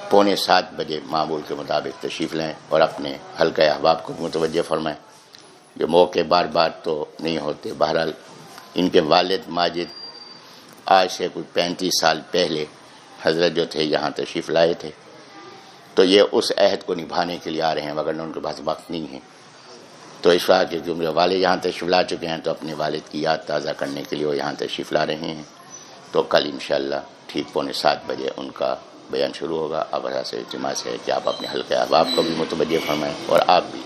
پونے سات بجے معمول کے مطابق تشریف لیں اور اپنے حلقہ احباب کو متوجہ فرمائیں۔ جو موقع بار بار تو نہیں ہوتے، بہرحال ان کے والد ماجد آج سے کچھ پینتیس سال پہلے حضرت جو تھے یہاں تشریف لائے تھے۔ تو یہ اس عہد کو نبھانے کے لیے آ رہے ہیں مگر ان کے پاس وقت نہیں ہے۔ تو اس وقت کے میرے والد یہاں تشریف لا چکے ہیں، تو اپنے والد کی یاد تازہ کرنے کے لیے وہ یہاں تشریف لا رہے ہیں۔ تو کل انشاءاللہ ٹھیک پونے سات بجے ان کا بیان شروع ہوگا۔ اب ایسا سے اجتماع سے کہ آپ اپنے حلقے احباب کو بھی متوجہ فرمائیں اور آپ بھی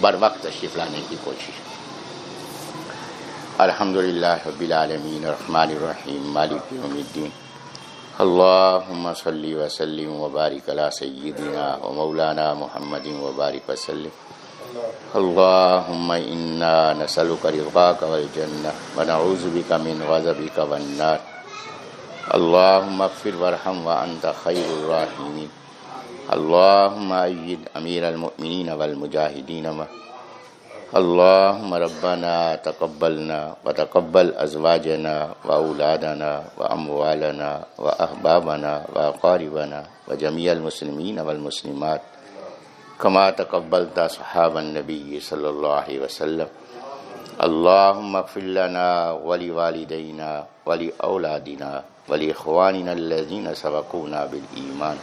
بر وقت تشریف لانے کی کوشش الحمد للہ رب العالمین الرحمن الرحیم، مالک یوم الدین۔ اللہم صلی وسلم وبارک علی سیدنا و مولانا محمد وبارک وسلم. اللهم إنا نسألك رضاك والجنة ونعوذ بك من غضبك والنار. اللهم اغفر وارحم وأنت خير الراحمين. اللهم أيد أمير المؤمنين والمجاهدين. ما اللهم ربنا تقبلنا وتقبل أزواجنا وأولادنا وأموالنا وأحبابنا وأقاربنا وجميع المسلمين والمسلمات. كما تقبلت صحاب النبي صلى الله عليه وسلم. اللهم اغفر لنا ولوالدينا ولأولادنا ولإخواننا الذين سبقونا بالإيمان.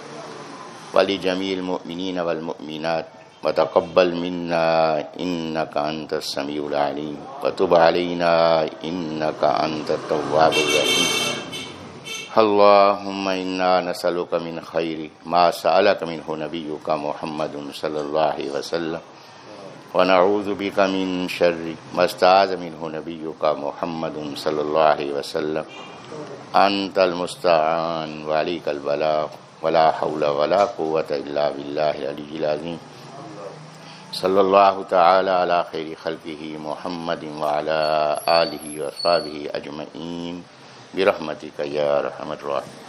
ولجميع المؤمنين والمؤمنات. وتقبل منا إنك أنت السميع العليم. وتب علينا إنك أنت التواب الرحيم. اللهم إنا نسألك من خير ما سألك منه نبيك محمد صلى الله عليه وسلم. ونعوذ بك من شر ما استعاذ منه نبيك محمد صلى الله عليه وسلم. أنت المستعان وعليك البلاغ. ولا حول ولا قوة إلا بالله العلي العظيم. صلی اللہ تعالی علی خیر خلقہ محمد وعلى آلہ وصحابہ اجمعین برحمتک یا رحمت الرحیم